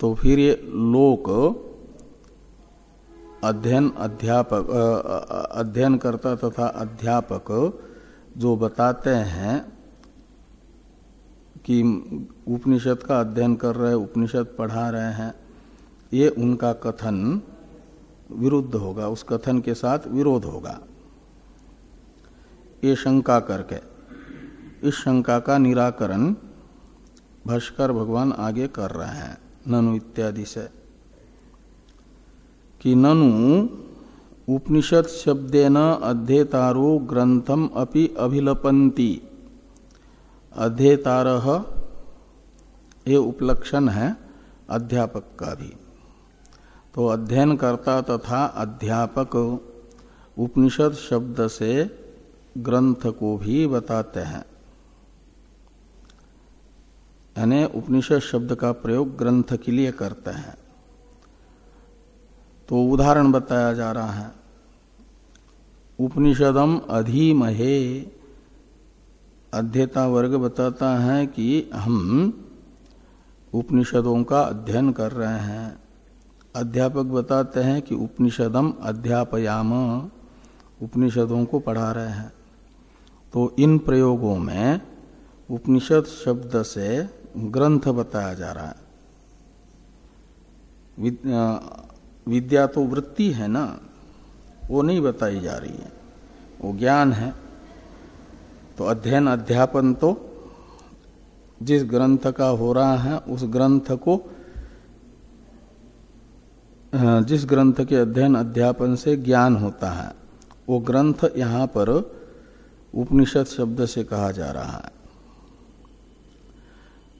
S1: तो फिर ये लोक अध्ययन, अध्यापक अध्ययन करता तथा अध्यापक जो बताते हैं कि उपनिषद का अध्ययन कर रहे, उपनिषद पढ़ा रहे हैं, ये उनका कथन विरुद्ध होगा, उस कथन के साथ विरोध होगा। ये शंका करके। इस शंका का निराकरण भाष्कर भगवान आगे कर रहे हैं, ननु इत्यादि से। कि ननु उपनिषद शब्देन अध्येतारो ग्रंथम अपि अभिलपंती अध्येतार ये उपलक्षण है अध्यापक का भी। तो अध्ययन करता तथा अध्यापक उपनिषद शब्द से ग्रंथ को भी बताते हैं। यानी उपनिषद शब्द का प्रयोग ग्रंथ के लिए करते हैं। तो उदाहरण बताया जा रहा है। उपनिषदम अधिमहे। अध्येता वर्ग बताता है कि हम उपनिषदों का अध्ययन कर रहे हैं। अध्यापक बताते हैं कि उपनिषदम अध्यापयाम। उपनिषदों को पढ़ा रहे हैं। तो इन प्रयोगों में उपनिषद शब्द से ग्रंथ बताया जा रहा है। विद्या तो वृत्ति है ना, वो नहीं बताई जा रही है, वो ज्ञान है। तो अध्ययन अध्यापन तो जिस ग्रंथ का हो रहा है, उस ग्रंथ को जिस ग्रंथ के अध्ययन अध्यापन से ज्ञान होता है, वो ग्रंथ यहाँ पर उपनिषद शब्द से कहा जा रहा है।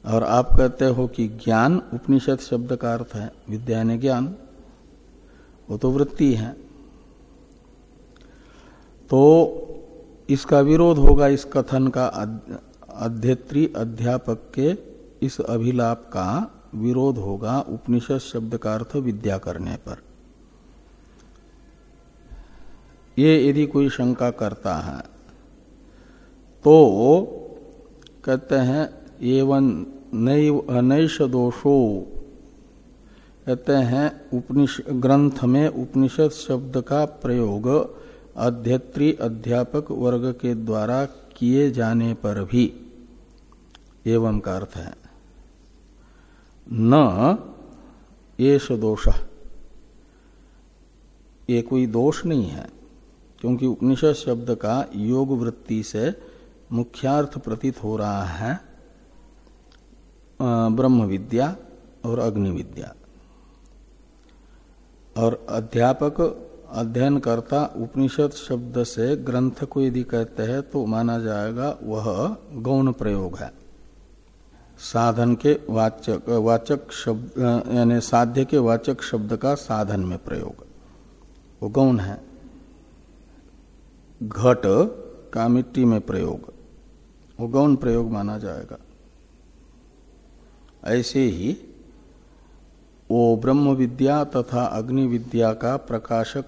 S1: और आप कहते हो कि ज्ञान उपनिषद शब्द का अर्थ है, विद्या ने ज्ञान। वो तो वृत्ति है। तो इसका विरोध होगा इस कथन का अध्यत्री अध्यापक के इस अभिलाप का विरोध होगा उपनिषद शब्द का अर्थ विद्या करने पर। ये यदि कोई शंका करता है तो कहते हैं, एवं नैश दोषो कहते हैं, उपनिष, ग्रंथ में उपनिषद शब्द का प्रयोग अध्यत्री अध्यापक वर्ग के द्वारा किए जाने पर भी। एवं का अर्थ है, न येष दोष। ये कोई दोष नहीं है, क्योंकि उपनिषद शब्द का योग वृत्ति से मुख्यार्थ प्रतीत हो रहा है ब्रह्म विद्या और अग्नि विद्या और अध्यापक अध्ययन करता उपनिषद शब्द से ग्रंथ को यदि कहते हैं तो माना जाएगा वह गौण प्रयोग है। साधन के वाचक वाचक शब्द यानी साध्य के वाचक शब्द का साधन में प्रयोग। वो गौण है। घट का मिट्टी में प्रयोग। वो गौण प्रयोग माना जाएगा। ऐसे ही वो ब्रह्म विद्या तथा अग्नि विद्या का प्रकाशक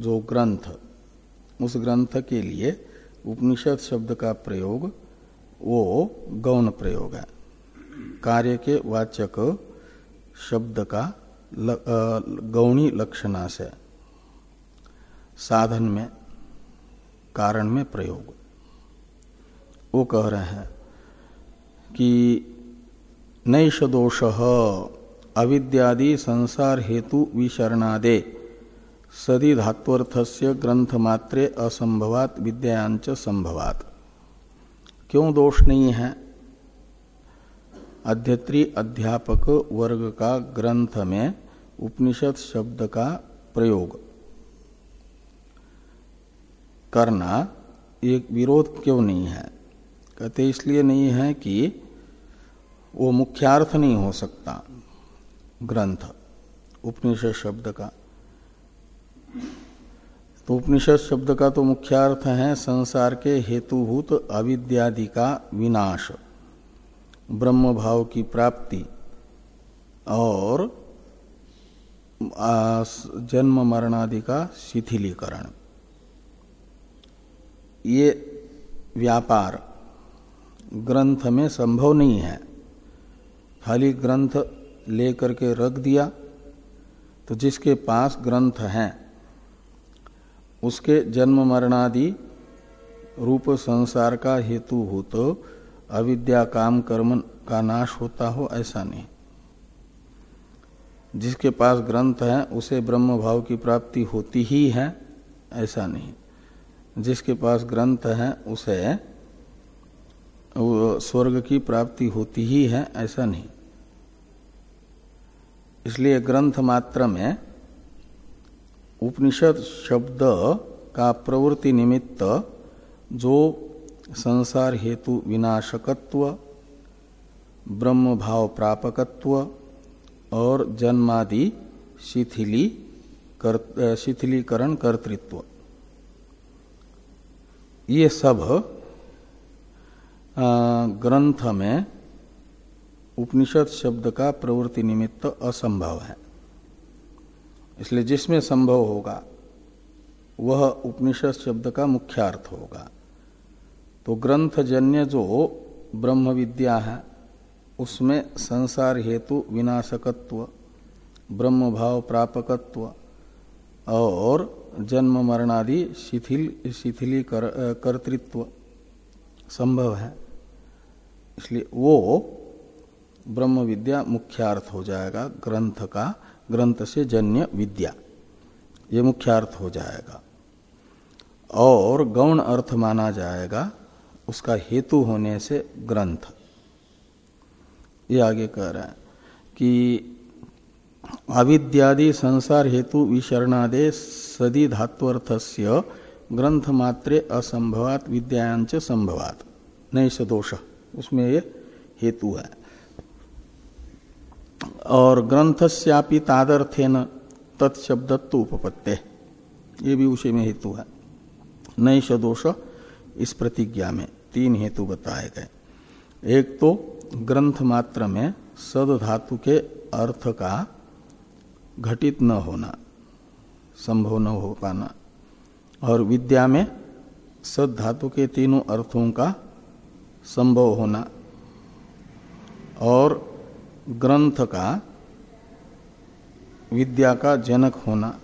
S1: जो ग्रंथ, उस ग्रंथ के लिए उपनिषद शब्द का प्रयोग, वो गौण प्रयोग है। कार्य के वाचक शब्द का गौणी लक्षणा से साधन में, कारण में प्रयोग। वो कह रहे हैं कि नैष दोष अविद्यादि संसार हेतु विशरणादे सदी धात्वर्थस्य ग्रंथ मात्रे असंभवात विद्यांच संभवात। क्यों दोष नहीं है? अध्यत्री अध्यापक वर्ग का ग्रंथ में उपनिषद शब्द का प्रयोग। करना एक विरोध क्यों नहीं है? कहते इसलिए नहीं है कि वो मुख्यार्थ नहीं हो सकता ग्रंथ, उपनिषद शब्द का। तो उपनिषद शब्द का तो मुख्यार्थ है संसार के हेतुभूत अविद्यादि का विनाश ब्रह्म भाव की प्राप्ति और जन्म मरणादि का शिथिलीकरण। ये व्यापार ग्रंथ में संभव नहीं है। खाली ग्रंथ लेकर के रख दिया तो जिसके पास ग्रंथ हैं, उसके जन्म मरणादि रूप संसार का हेतु हो तो अविद्या काम कर्म का नाश होता हो, ऐसा नहीं। जिसके पास ग्रंथ है, उसे ब्रह्म भाव की प्राप्ति होती ही है, ऐसा नहीं। जिसके पास ग्रंथ है, उसे स्वर्ग की प्राप्ति होती ही है ऐसा नहीं। इसलिए ग्रंथ मात्र में उपनिषद शब्द का प्रवृत्ति निमित्त जो संसार हेतु विनाशकत्व ब्रह्म भाव प्रापकत्व और जन्मादि शिथिली कर, शिथिलीकरण कर्तृत्व ये सब ग्रंथ में उपनिषद शब्द का प्रवृत्ति निमित्त असंभव है। इसलिए जिसमें संभव होगा वह उपनिषद शब्द का मुख्यार्थ होगा। तो ग्रंथजन्य जो ब्रह्म विद्या है उसमें संसार हेतु विनाशकत्व ब्रह्म भाव प्रापकत्व और जन्म मरणादि शिथिल शिथिली कर, कर्तृत्व संभव है। इसलिए वो ब्रह्म विद्या मुख्यार्थ हो जाएगा, ग्रंथ का, ग्रंथ से जन्य विद्या। ये मुख्यार्थ हो जाएगा। और गौण अर्थ माना जाएगा, उसका हेतु होने से ग्रंथ। ये आगे कह रहा है कि अविद्यादि संसार हेतु विशरणादे सदी धात्वर्थस्य ग्रंथ मात्रे असंभवात विद्यांच संभवात। नैश दोष। उसमें ये हेतु है। और ग्रंथस्यापि तादर्थेन तत्शब्दत्व उपपत्ते। ये भी उसी में हेतु है। नैश दोष इस प्रतिज्ञा में तीन हेतु बताए गए। एक तो ग्रंथ मात्र में सद धातु के अर्थ का घटित न होना, संभव न हो पाना, और विद्या में सद धातु के तीनों अर्थों का संभव होना और ग्रंथ का विद्या का जनक होना।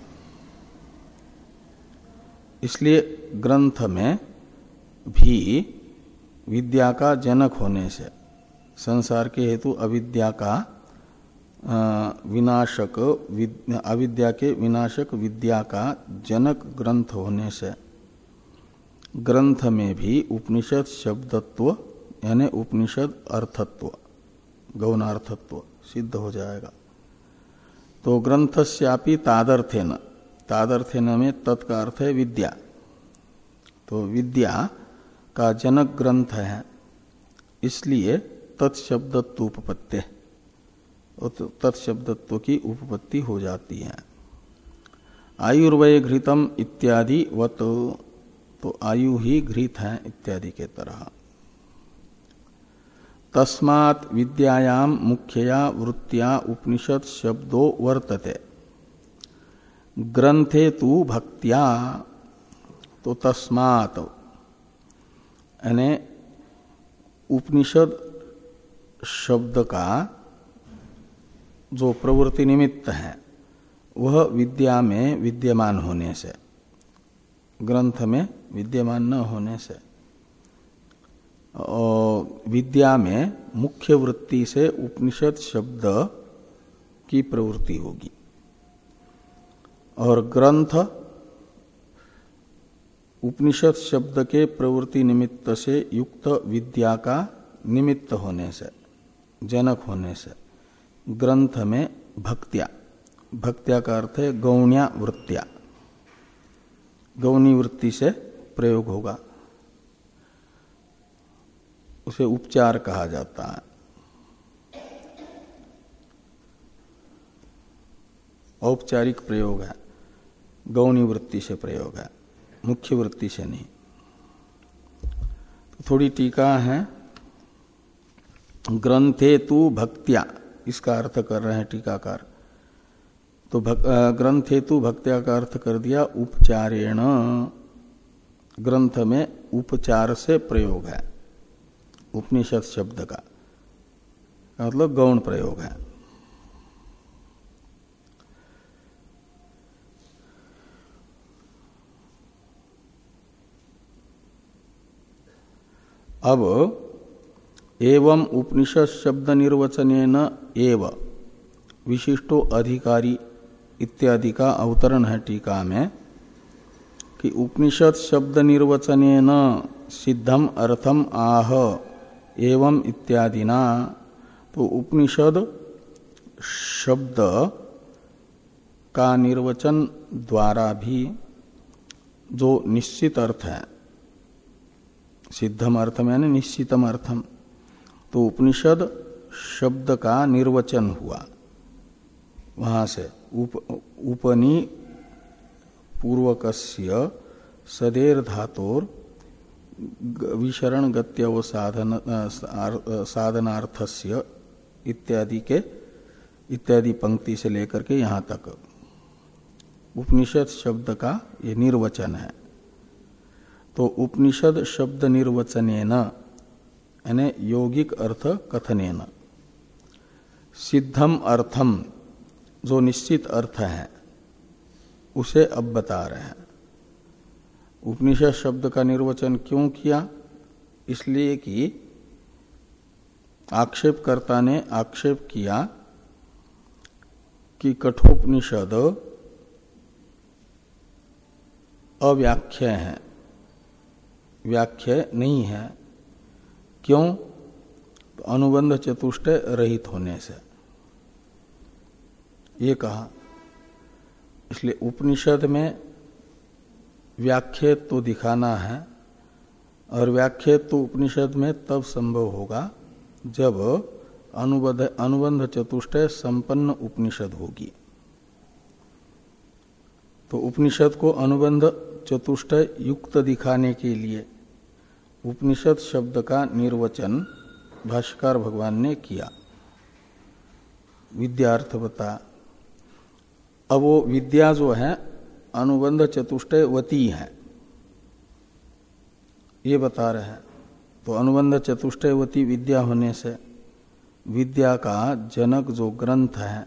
S1: इसलिए ग्रंथ में भी विद्या का जनक होने से, संसार के हेतु अविद्या का विनाशक अविद्या के विनाशक विद्या का जनक ग्रंथ होने से, ग्रंथ में भी उपनिषद शब्दत्व यानी उपनिषद अर्थत्व, गौनार्थत्व सिद्ध हो जाएगा। तो ग्रंथस्यापि तादर्थेन तादर्थेन में तत्का अर्थ है विद्या। तो विद्या का जनक ग्रंथ है, इसलिए तत्शब्दत्व उपपत्ति तत्शब्दत्व की उपपत्ति हो जाती है। आयुर्वय घृतम इत्यादि वत तो आयु ही घृत है इत्यादि के तरह। तस्मात् विद्यायाम मुख्यया वृत्तिया उपनिषद शब्दों वर्तते। ग्रंथे तु भक्तिया तो तस्मात। यानी उपनिषद शब्द का जो प्रवृत्ति निमित्त है, वह विद्या में विद्यमान होने से, ग्रंथ में विद्यमान न होने से। विद्या में मुख्य वृत्ति से उपनिषद शब्द की प्रवृत्ति होगी। और ग्रंथ उपनिषद शब्द के प्रवृत्ति निमित्त से युक्त विद्या का निमित्त होने से, जनक होने से, ग्रंथ में भक्त्या। भक्त्या का अर्थ है गौण्या वृत्तिया। गौणी वृत्ति से प्रयोग होगा। उसे उपचार कहा जाता है। औपचारिक प्रयोग है। गौणी वृत्ति से प्रयोग है। मुख्य वृत्ति से नहीं। तो थोड़ी टीका है। ग्रंथे तु भक्त्या इसका अर्थ कर रहे हैं टीकाकार। तो भक, ग्रंथ हेतु भक्त्या का अर्थ कर दिया उपचारेण। ग्रंथ में उपचार से प्रयोग है। उपनिषद शब्द का मतलब गौण प्रयोग है। अब एवं उपनिषद शब्द निर्वचन एव विशिष्टो अधिकारी इत्यादि का अवतरण है टीका में कि उपनिषद शब्द निर्वचन सिद्धम अर्थम आह। एवं इत्यादि ना तो उपनिषद शब्द का निर्वचन द्वारा भी जो निश्चित अर्थ है सिद्धम अर्थम यानी निश्चितम अर्थम तो उपनिषद शब्द का निर्वचन हुआ। वहाँ से उप, उपनी पूर्वक सदेर धातोर विशरण गत्यव साधन साधनार्थस्य इत्यादि के, इत्यादि पंक्ति से लेकर के यहाँ तक। उपनिषद शब्द का ये निर्वचन है। तो उपनिषद शब्द निर्वचन यानी यौगिक अर्थ कथन सिद्धम अर्थम, जो निश्चित अर्थ है, उसे अब बता रहे हैं। उपनिषद शब्द का निर्वचन क्यों किया? इसलिए कि आक्षेपकर्ता ने आक्षेप किया कि कठोपनिषद अव्याख्य है। व्याख्य नहीं है। क्यों? तो अनुबंध चतुष्टय रहित होने से। ये कहा। इसलिए उपनिषद में व्याख्येत तो दिखाना है और व्याख्येत तो उपनिषद में तब संभव होगा जब अनुबंध अनुबंध चतुष्टय संपन्न उपनिषद होगी। तो उपनिषद को अनुबंध चतुष्टय युक्त दिखाने के लिए उपनिषद शब्द का निर्वचन भाष्कर भगवान ने किया। विद्यार्थ बता, अब वो विद्या जो है अनुबंध चतुष्टय वती है। ये बता रहे हैं। तो अनुबंध चतुष्टयवती विद्या होने से विद्या का जनक जो ग्रंथ है,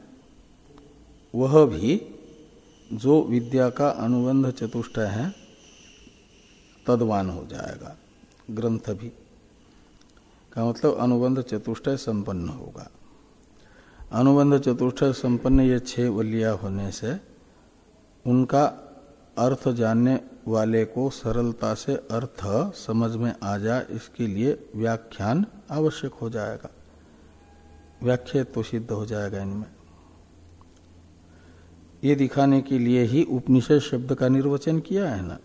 S1: वह भी जो विद्या का अनुबंध चतुष्टय है, तदवान हो जाएगा। ग्रंथ भी। का मतलब अनुबंध चतुष्टय संपन्न होगा। अनुबंध चतुष्टय संपन्न ये छह वलिया होने से उनका अर्थ जानने वाले को सरलता से अर्थ समझ में आ जाए, इसके लिए व्याख्यान आवश्यक हो जाएगा। व्याख्या तो सिद्ध हो जाएगा इनमें। ये दिखाने के लिए ही उपनिषद शब्द का निर्वचन किया है ना?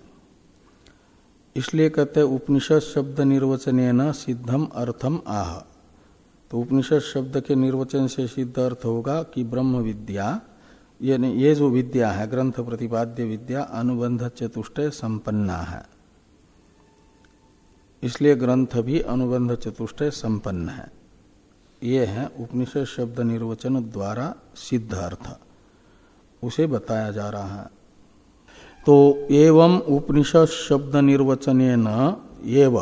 S1: इसलिए कहते उपनिषद शब्द निर्वचन न सिद्धम अर्थम आह। तो उपनिषद शब्द के निर्वचन से सिद्ध अर्थ होगा कि ब्रह्म विद्या ये ये जो विद्या है, ग्रंथ प्रतिपाद्य विद्या, अनुबंध चतुष्टय संपन्ना है। इसलिए ग्रंथ भी अनुबंध चतुष्टय संपन्न है। ये है उपनिषद शब्द निर्वचन द्वारा सिद्ध अर्थ। उसे बताया जा रहा है। तो एवं उपनिषद शब्द निर्वचन एव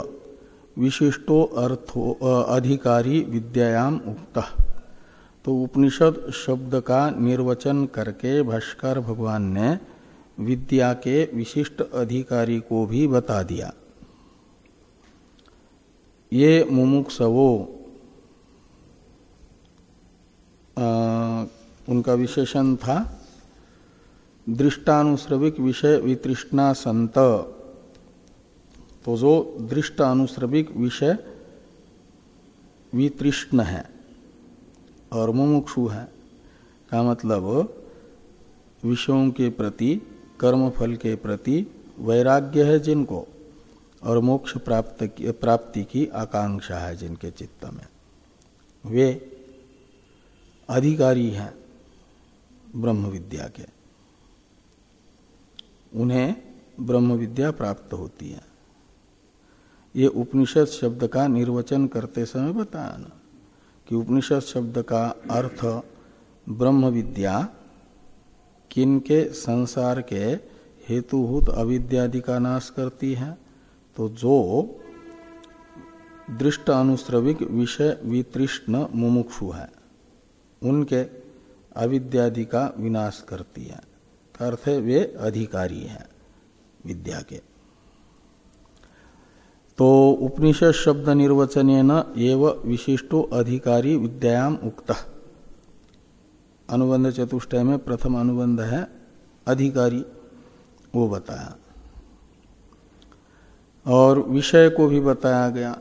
S1: विशिष्टो अर्थो अधिकारी विद्यायाम उक्त। तो उपनिषद शब्द का निर्वचन करके भाष्कर भगवान ने विद्या के विशिष्ट अधिकारी को भी बता दिया। ये मुमुक्षवो उनका विशेषण था दृष्टानुश्रविक विषय वितृष्णा संत। तो जो दृष्टानुश्रविक विषय वितृष्ण है। और मुमुक्षु है। का मतलब विषयों के प्रति कर्म फल के प्रति वैराग्य है जिनको और मोक्ष प्राप्त की, प्राप्ति की आकांक्षा है जिनके चित्त में। वे अधिकारी हैं ब्रह्म विद्या के। उन्हें ब्रह्म विद्या प्राप्त होती है। ये उपनिषद शब्द का निर्वचन करते समय बताया ना कि उपनिषद शब्द का अर्थ ब्रह्म विद्या किनके संसार के हेतुभूत अविद्यादि का नाश करती है तो जो दृष्ट अनुश्रविक विषय वितृष्ण मुमुक्षु है, उनके अविद्यादि का विनाश करती है। अर्थ वे अधिकारी हैं विद्या के। तो उपनिषद शब्द निर्वचन एव विशिष्टो अधिकारी विद्यायाम उक्त। अनुबंध चतुष्टय में प्रथम अनुबंध है, अधिकारी, वो बताया। और विषय को भी बताया गया।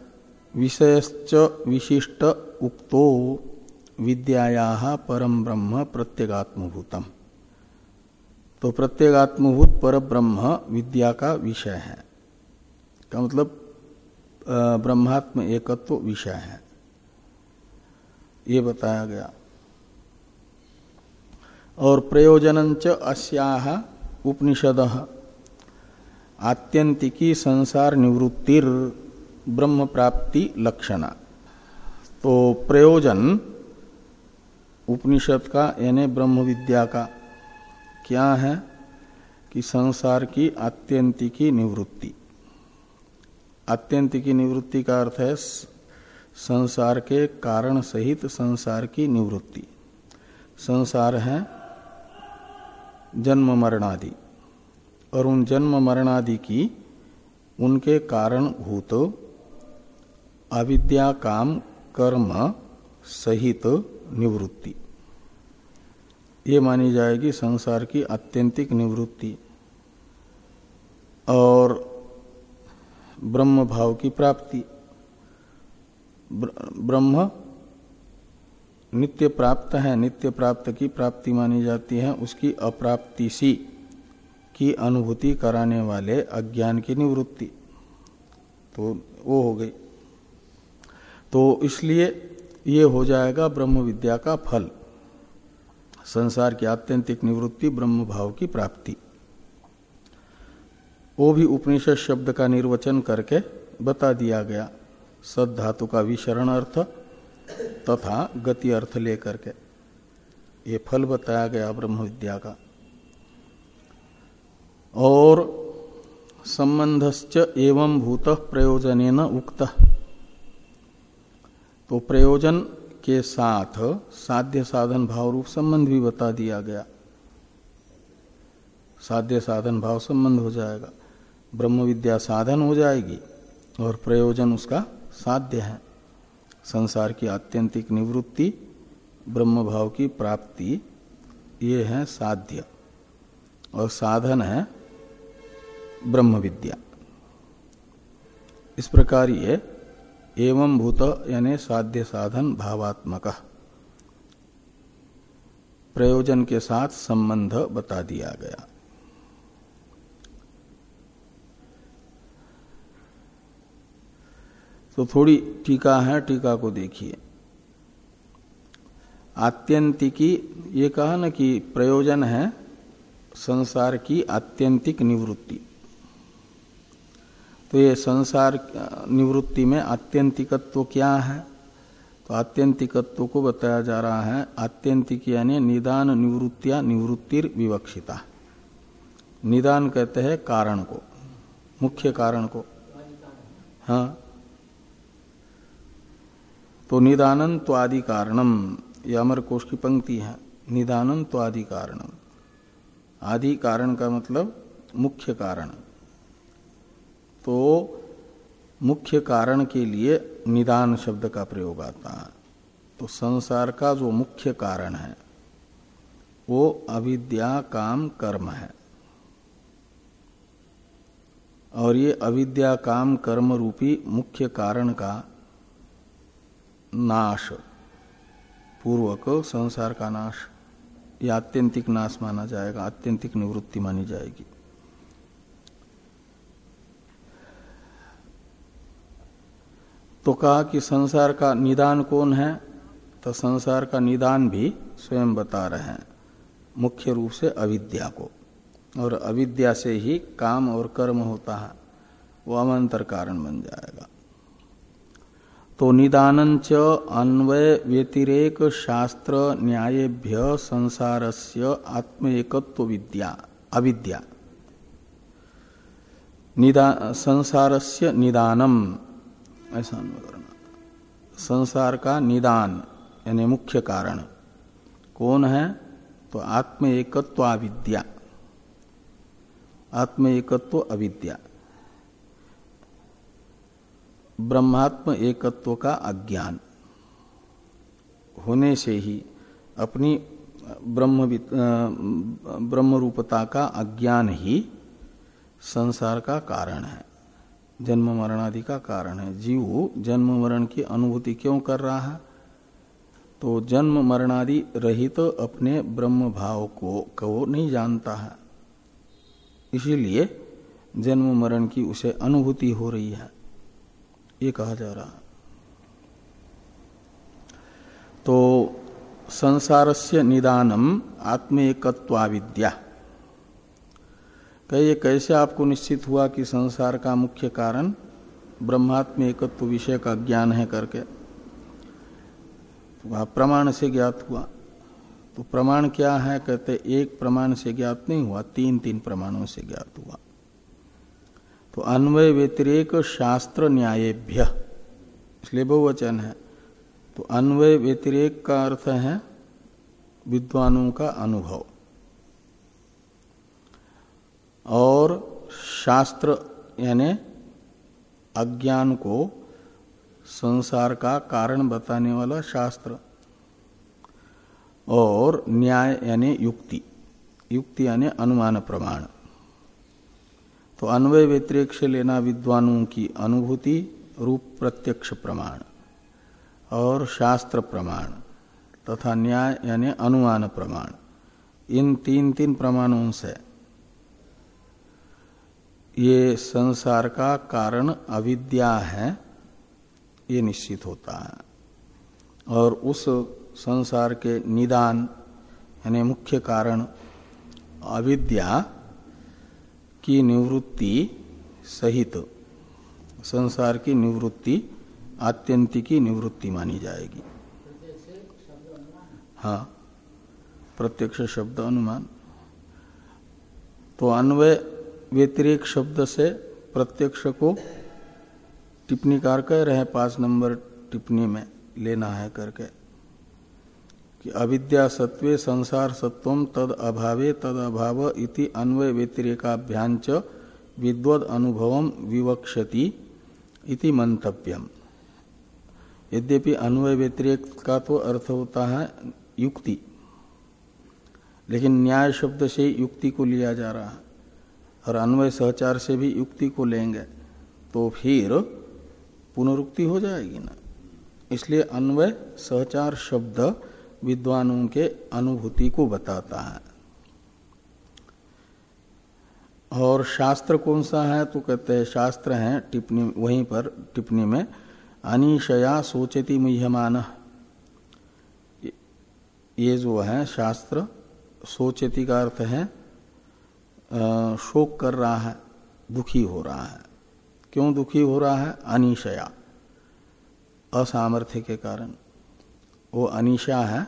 S1: विषयश्च विशिष्ट उक्तो विद्याया परम ब्रह्म प्रत्यगात्मभूतम। तो प्रत्यगात्मभूत पर ब्रह्म विद्या का विषय है। का मतलब ब्रह्मात्म एकत्व विषय है। ये बताया गया। और प्रयोजन च अस्याह उपनिषद। आत्यंतिकी संसार निवृत्तिर ब्रह्म प्राप्ति लक्षणा। तो प्रयोजन उपनिषद का, यानी ब्रह्म विद्या का, क्या है कि संसार की आत्यंतिकी निवृत्ति। आत्यंतिकी निवृत्ति का अर्थ है संसार के कारण सहित संसार की निवृत्ति। संसार है जन्म मरणादि। और उन जन्म मरणादि की उनके कारण भूत, अविद्या काम, कर्म सहित निवृत्ति। ये मानी जाएगी संसार की आत्यंतिक निवृत्ति। और ब्रह्म भाव की प्राप्ति। ब्रह्म नित्य प्राप्त है, नित्य प्राप्त की प्राप्ति मानी जाती है, उसकी अप्राप्ति सी, की अनुभूति कराने वाले अज्ञान की निवृत्ति। तो वो हो गई। तो इसलिए ये हो जाएगा ब्रह्म विद्या का फल। संसार की आत्यंतिक निवृत्ति ब्रह्म भाव की प्राप्ति। वो भी उपनिषद शब्द का निर्वचन करके बता दिया गया। सद धातु का विशरण अर्थ तथा गति अर्थ लेकर के। ये फल बताया गया ब्रह्म विद्या का। और संबंधश्च एवं भूत प्रयोजन उक्त। तो प्रयोजन के साथ साध्य साधन भाव रूप संबंध भी बता दिया गया। साध्य साधन भाव संबंध हो जाएगा। ब्रह्म विद्या साधन हो जाएगी और प्रयोजन उसका साध्य है। संसार की आत्यंतिक निवृत्ति ब्रह्म भाव की प्राप्ति, ये है साध्य। और साधन है ब्रह्म विद्या इस प्रकार ये एवं भूत यानी साध्य साधन भावात्मक। प्रयोजन के साथ संबंध बता दिया गया। तो थोड़ी टीका है, टीका को देखिए। आत्यंतिकी, ये कहा ना कि प्रयोजन है संसार की आत्यंतिक निवृत्ति। तो ये संसार, निवृत्ति में आत्यंतिकत्व क्या है? तो आत्यंतिकत्व को बताया जा रहा है, आत्यंतिक यानी निदान निवृत्तिया निवृत्तिर विवक्षिता। निदान कहते हैं कारण को, मुख्य कारण को। हाँ। तो निदानन तो आदि कारणम यह अमर कोश की पंक्ति है निदानन तो आदि कारणम। आदि कारण का मतलब मुख्य कारण। तो मुख्य कारण के लिए निदान शब्द का प्रयोग आता है। तो संसार का जो मुख्य कारण है, वो अविद्या काम कर्म है। और ये अविद्या काम कर्म रूपी मुख्य कारण का नाश, पूर्वक संसार का नाश, या आत्यंतिक नाश माना जाएगा, आत्यंतिक निवृत्ति मानी जाएगी। तो कहा कि संसार का निदान कौन है? तो संसार का निदान भी स्वयं बता रहे हैं, मुख्य रूप से अविद्या को। और अविद्या से ही काम और कर्म होता है, वो अमंतर कारण बन जाएगा। तो निदानंच अन्वय व्यतिरेक शास्त्र न्यायभ्य संसारस्य आत्म एकत्व विद्या अविद्या। निदा, संसारस्य निदानम, ऐसा करना। संसार का निदान, यानी मुख्य कारण, कौन है? तो आत्म एकत्व आत्म एकत्व अविद्या। ब्रह्मात्म एकत्व का अज्ञान। होने से ही अपनी ब्रह्म ब्रह्म रूपता का अज्ञान ही संसार का कारण है। जन्म मरणादि का कारण है। जीव जन्म मरण की अनुभूति क्यों कर रहा है? तो जन्म मरणादि रहित तो अपने ब्रह्म भाव को को नहीं जानता है। इसीलिए जन्म मरण की उसे अनुभूति हो रही है। ये कहा जा रहा तो संसार से निदानम आत्मेकत्वाविद्या। कहिए, कैसे आपको निश्चित हुआ कि संसार का मुख्य कारण ब्रह्मात्म एकत्व विषय का ज्ञान है करके? तो प्रमाण से ज्ञात हुआ। तो प्रमाण क्या है? कहते, एक प्रमाण से ज्ञात नहीं हुआ तीन तीन प्रमाणों से ज्ञात हुआ। तो अन्वय व्यतिरेक शास्त्र न्यायभ्य। इसलिए बहुवचन है। तो अन्वय व्यतिरेक का अर्थ है विद्वानों का अनुभव। और शास्त्र यानी अज्ञान को संसार का कारण बताने वाला शास्त्र। और न्याय यानी युक्ति। युक्ति यानी अनुमान प्रमाण। तो अन्वय व्यतिरेक से लेना विद्वानों की अनुभूति, रूप प्रत्यक्ष प्रमाण और शास्त्र प्रमाण तथा न्याय यानी अनुमान प्रमाण। इन तीन तीन प्रमाणों से ये संसार का कारण अविद्या है, ये निश्चित होता है। और उस संसार के निदान यानी मुख्य कारण अविद्या की निवृत्ति सहित, संसार की निवृत्ति, आत्यंतिकी निवृत्ति मानी जाएगी। हाँ प्रत्यक्ष शब्द अनुमान। तो अन्वय व्यतिरेक शब्द से प्रत्यक्ष को टिप्पणीकार कह रहे पाँच नंबर टिप्पणी में लेना है करके। कि अविद्या सत्वे संसार सत्व तद अभावे तद अभाव इति अन्वय व्यतिरेकाभ्यांच विद्वद अनुभव विवक्षति इति मंतव्यम यद्यपि अन्वय व्यतिरेक का तो अर्थ होता है, युक्ति। लेकिन न्याय शब्द से युक्ति को लिया जा रहा है। और अन्वय सहचार से भी युक्ति को लेंगे तो फिर पुनरुक्ति हो जाएगी ना। इसलिए अन्वय सहचार शब्द विद्वानों के अनुभूति को बताता है। और शास्त्र कौन सा है? तो कहते हैं, शास्त्र है टिप्पणी, वहीं पर टिप्पणी में, अनिशया सोचती मुह्यमान। ये जो है शास्त्र, सोचती का अर्थ है शोक कर रहा है, दुखी हो रहा है। क्यों दुखी हो रहा है? अनिशया, असामर्थ्य के कारण। वो अनिशा है।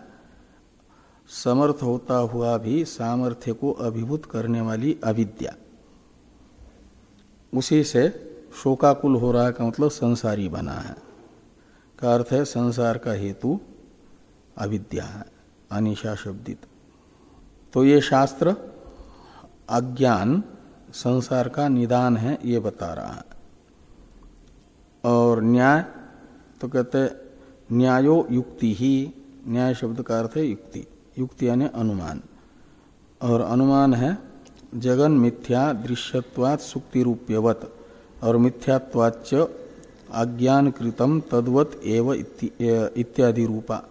S1: समर्थ होता हुआ भी सामर्थ्य को अभिभूत करने वाली अविद्या। उसी से शोकाकुल हो रहा है का मतलब संसारी बना है। का अर्थ है संसार का हेतु अविद्या है, अनिशा शब्दित। तो ये शास्त्र, अज्ञान, संसार का निदान है, ये बता रहा है। और न्याय तो कहते न्यायो युक्ति ही, न्याय शब्द का अर्थ है युक्ति। युक्ति यानी अनुमान। और अनुमान है जगन मिथ्या दृश्यवाद सुक्ति रूप्यवत और मिथ्यात्वाच अज्ञान कृतम तद्वत एव इत्यादि रूपा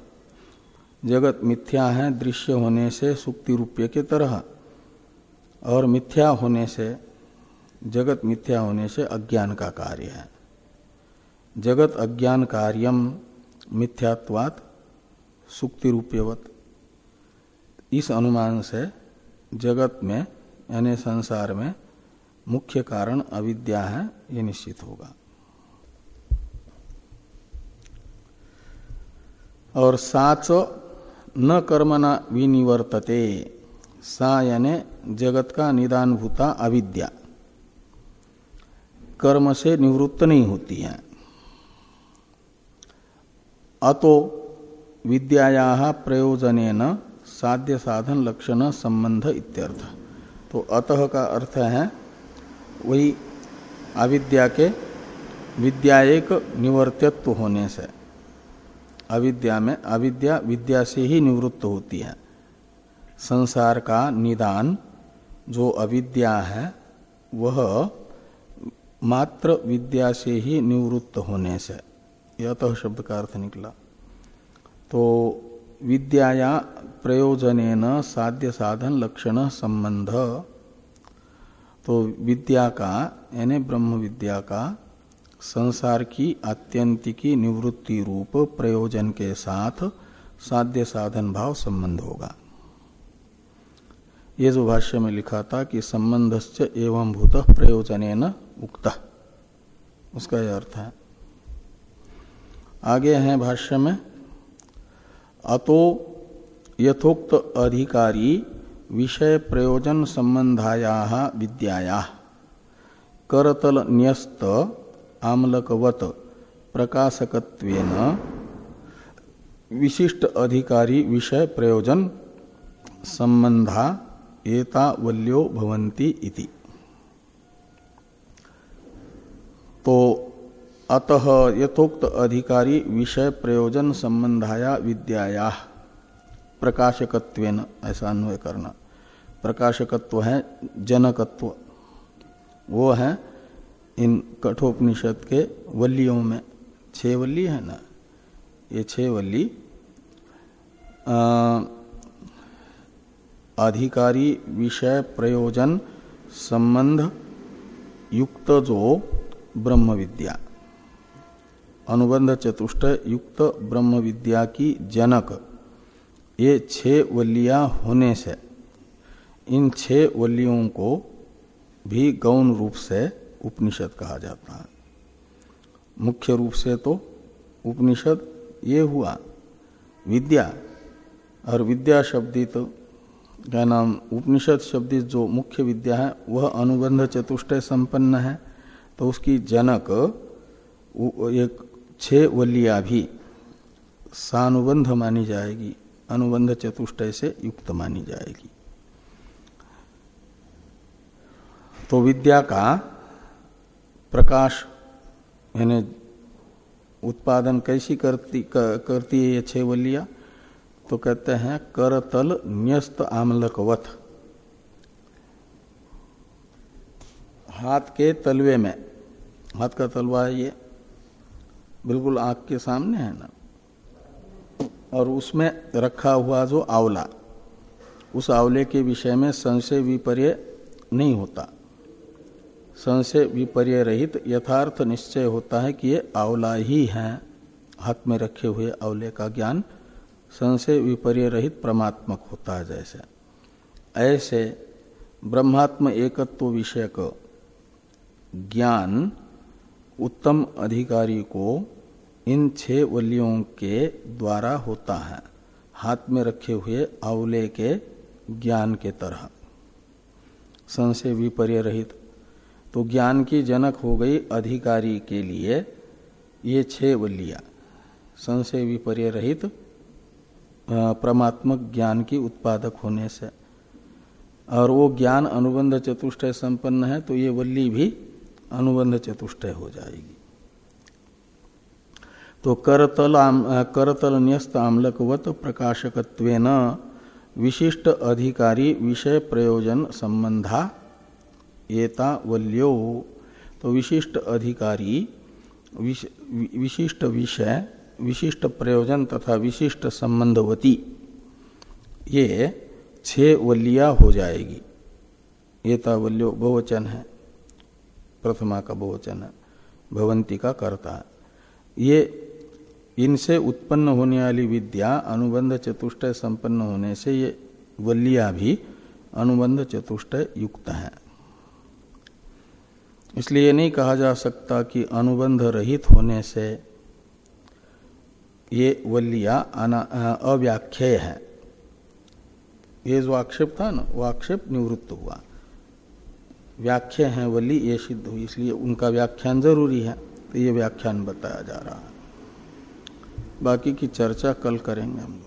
S1: जगत मिथ्या है दृश्य होने से सुक्ति रूप्य के तरह। और मिथ्या होने से, जगत मिथ्या होने से अज्ञान का कार्य है। जगत अज्ञान कार्यम मिथ्यात्वात सुक्ति रूप्यवत इस अनुमान से जगत में, यानी संसार में, मुख्य कारण अविद्या है, ये निश्चित होगा। और साच न कर्मना विनिवर्तते, सा यानी जगत का निदान भूता अविद्या। कर्म से निवृत्त नहीं होती है। अतो विद्याया प्रयोजन साध्य साधन लक्षण संबंध इत्यर्थ। तो अतः का अर्थ है, वही अविद्या के विद्या एक निवर्तित्व होने से। अविद्या में अविद्या विद्या से ही निवृत्त होती है। संसार का निदान जो अविद्या है, वह मात्र विद्या से ही निवृत्त होने से। यह तो शब्द का अर्थ निकला। तो विद्याया प्रयोजन साध्य साधन लक्षण संबंध। तो विद्या का, यानी ब्रह्म विद्या का, संसार की आत्यंतिकी निवृत्ति रूप प्रयोजन के साथ साध्य साधन भाव संबंध होगा। ये जो भाष्य में लिखा था कि संबंधश्च एवं भूत प्रयोजन उक्ता, उसका यह अर्थ है। आगे हैं भाष्य में, अतो यथोक्त अधिकारी विषय प्रयोजन संबंधाया विद्याया, करतल न्यस्त आमलकवत प्रकाशकत्वेन विशिष्ट अधिकारी विषय प्रयोजन संबंधा एतावल्यो भवंती इति। तो अतः यथोक्त अधिकारी विषय प्रयोजन संबंधाया विद्याया। प्रकाशकत्वेन ऐसा अन्वय करना। प्रकाशकत्व है जनकत्व। वो है इन कठोपनिषद के वल्लियों में। छह वल्ली है ना? ये छह वल्ली। अधिकारी विषय प्रयोजन संबंध युक्त जो ब्रह्म विद्या अनुबंध चतुष्ट युक्त ब्रह्म विद्या की जनक। ये छह वल्लियाँ होने से, इन छह वल्लियों को भी गौण रूप से उपनिषद कहा जाता है। मुख्य रूप से तो उपनिषद ये हुआ, विद्या, और विद्या शब्दित तो क्या नाम, उपनिषद शब्दित जो मुख्य विद्या है, वह अनुबंध चतुष्टय संपन्न है तो उसकी जनक एक छह वलिया भी सानुबंध मानी जाएगी अनुबंध चतुष्टय से युक्त मानी जाएगी। तो विद्या का प्रकाश यानी उत्पादन कैसी करती कर, करती है ये छह वलिया तो कहते हैं करतल न्यस्त आमलकवत हाथ के तलवे में हाथ का तलवा है ये बिल्कुल आँख के सामने है ना। और उसमें रखा हुआ जो आंवला, उस आंवले के विषय में संशय विपर्य नहीं होता। संशय विपर्य रहित यथार्थ निश्चय होता है कि ये आंवला ही है। हाथ में रखे हुए आंवले का ज्ञान संशय विपर्य रहित परमात्मक होता है जैसे। ऐसे ब्रह्मात्म एकत्व विषयक ज्ञान उत्तम अधिकारी को इन छह वलियों के द्वारा होता है, हाथ में रखे हुए आंवले के ज्ञान के तरह। संशय विपर्य रहित तो ज्ञान की जनक हो गई अधिकारी के लिए ये छह वलिया। संशय विपर्य रहित परमात्मक ज्ञान की उत्पादक होने से। और वो ज्ञान अनुबंध चतुष्टय संपन्न है तो ये वल्ली भी अनुबंध चतुष्टय हो जाएगी। तो करतल करतल न्यस्त आमलकवत प्रकाशकत्वेन। विशिष्ट अधिकारी विषय प्रयोजन संबंधा एता वल्यो। तो विशिष्ट अधिकारी विश, विशिष्ट विषय विशिष्ट प्रयोजन तथा विशिष्ट संबंधवती। ये छह वल्लिया हो जाएगी। एता वल्यो बहुवचन है। प्रथमा का बहुवचन है। भवंती का कर्ता। ये इनसे उत्पन्न होने वाली विद्या अनुबंध चतुष्टय संपन्न होने से ये वल्लिया भी अनुबंध चतुष्टय युक्त है। इसलिए नहीं कहा जा सकता कि अनुबंध रहित होने से ये वल्लिया अव्याख्यय है। ये जो आक्षेप था ना, वो आक्षेप निवृत्त हुआ। व्याख्या है वल्ली, ये सिद्ध हुई, इसलिए उनका व्याख्यान ज़रूरी है तो ये व्याख्यान बताया जा रहा है। बाकी की चर्चा कल करेंगे हम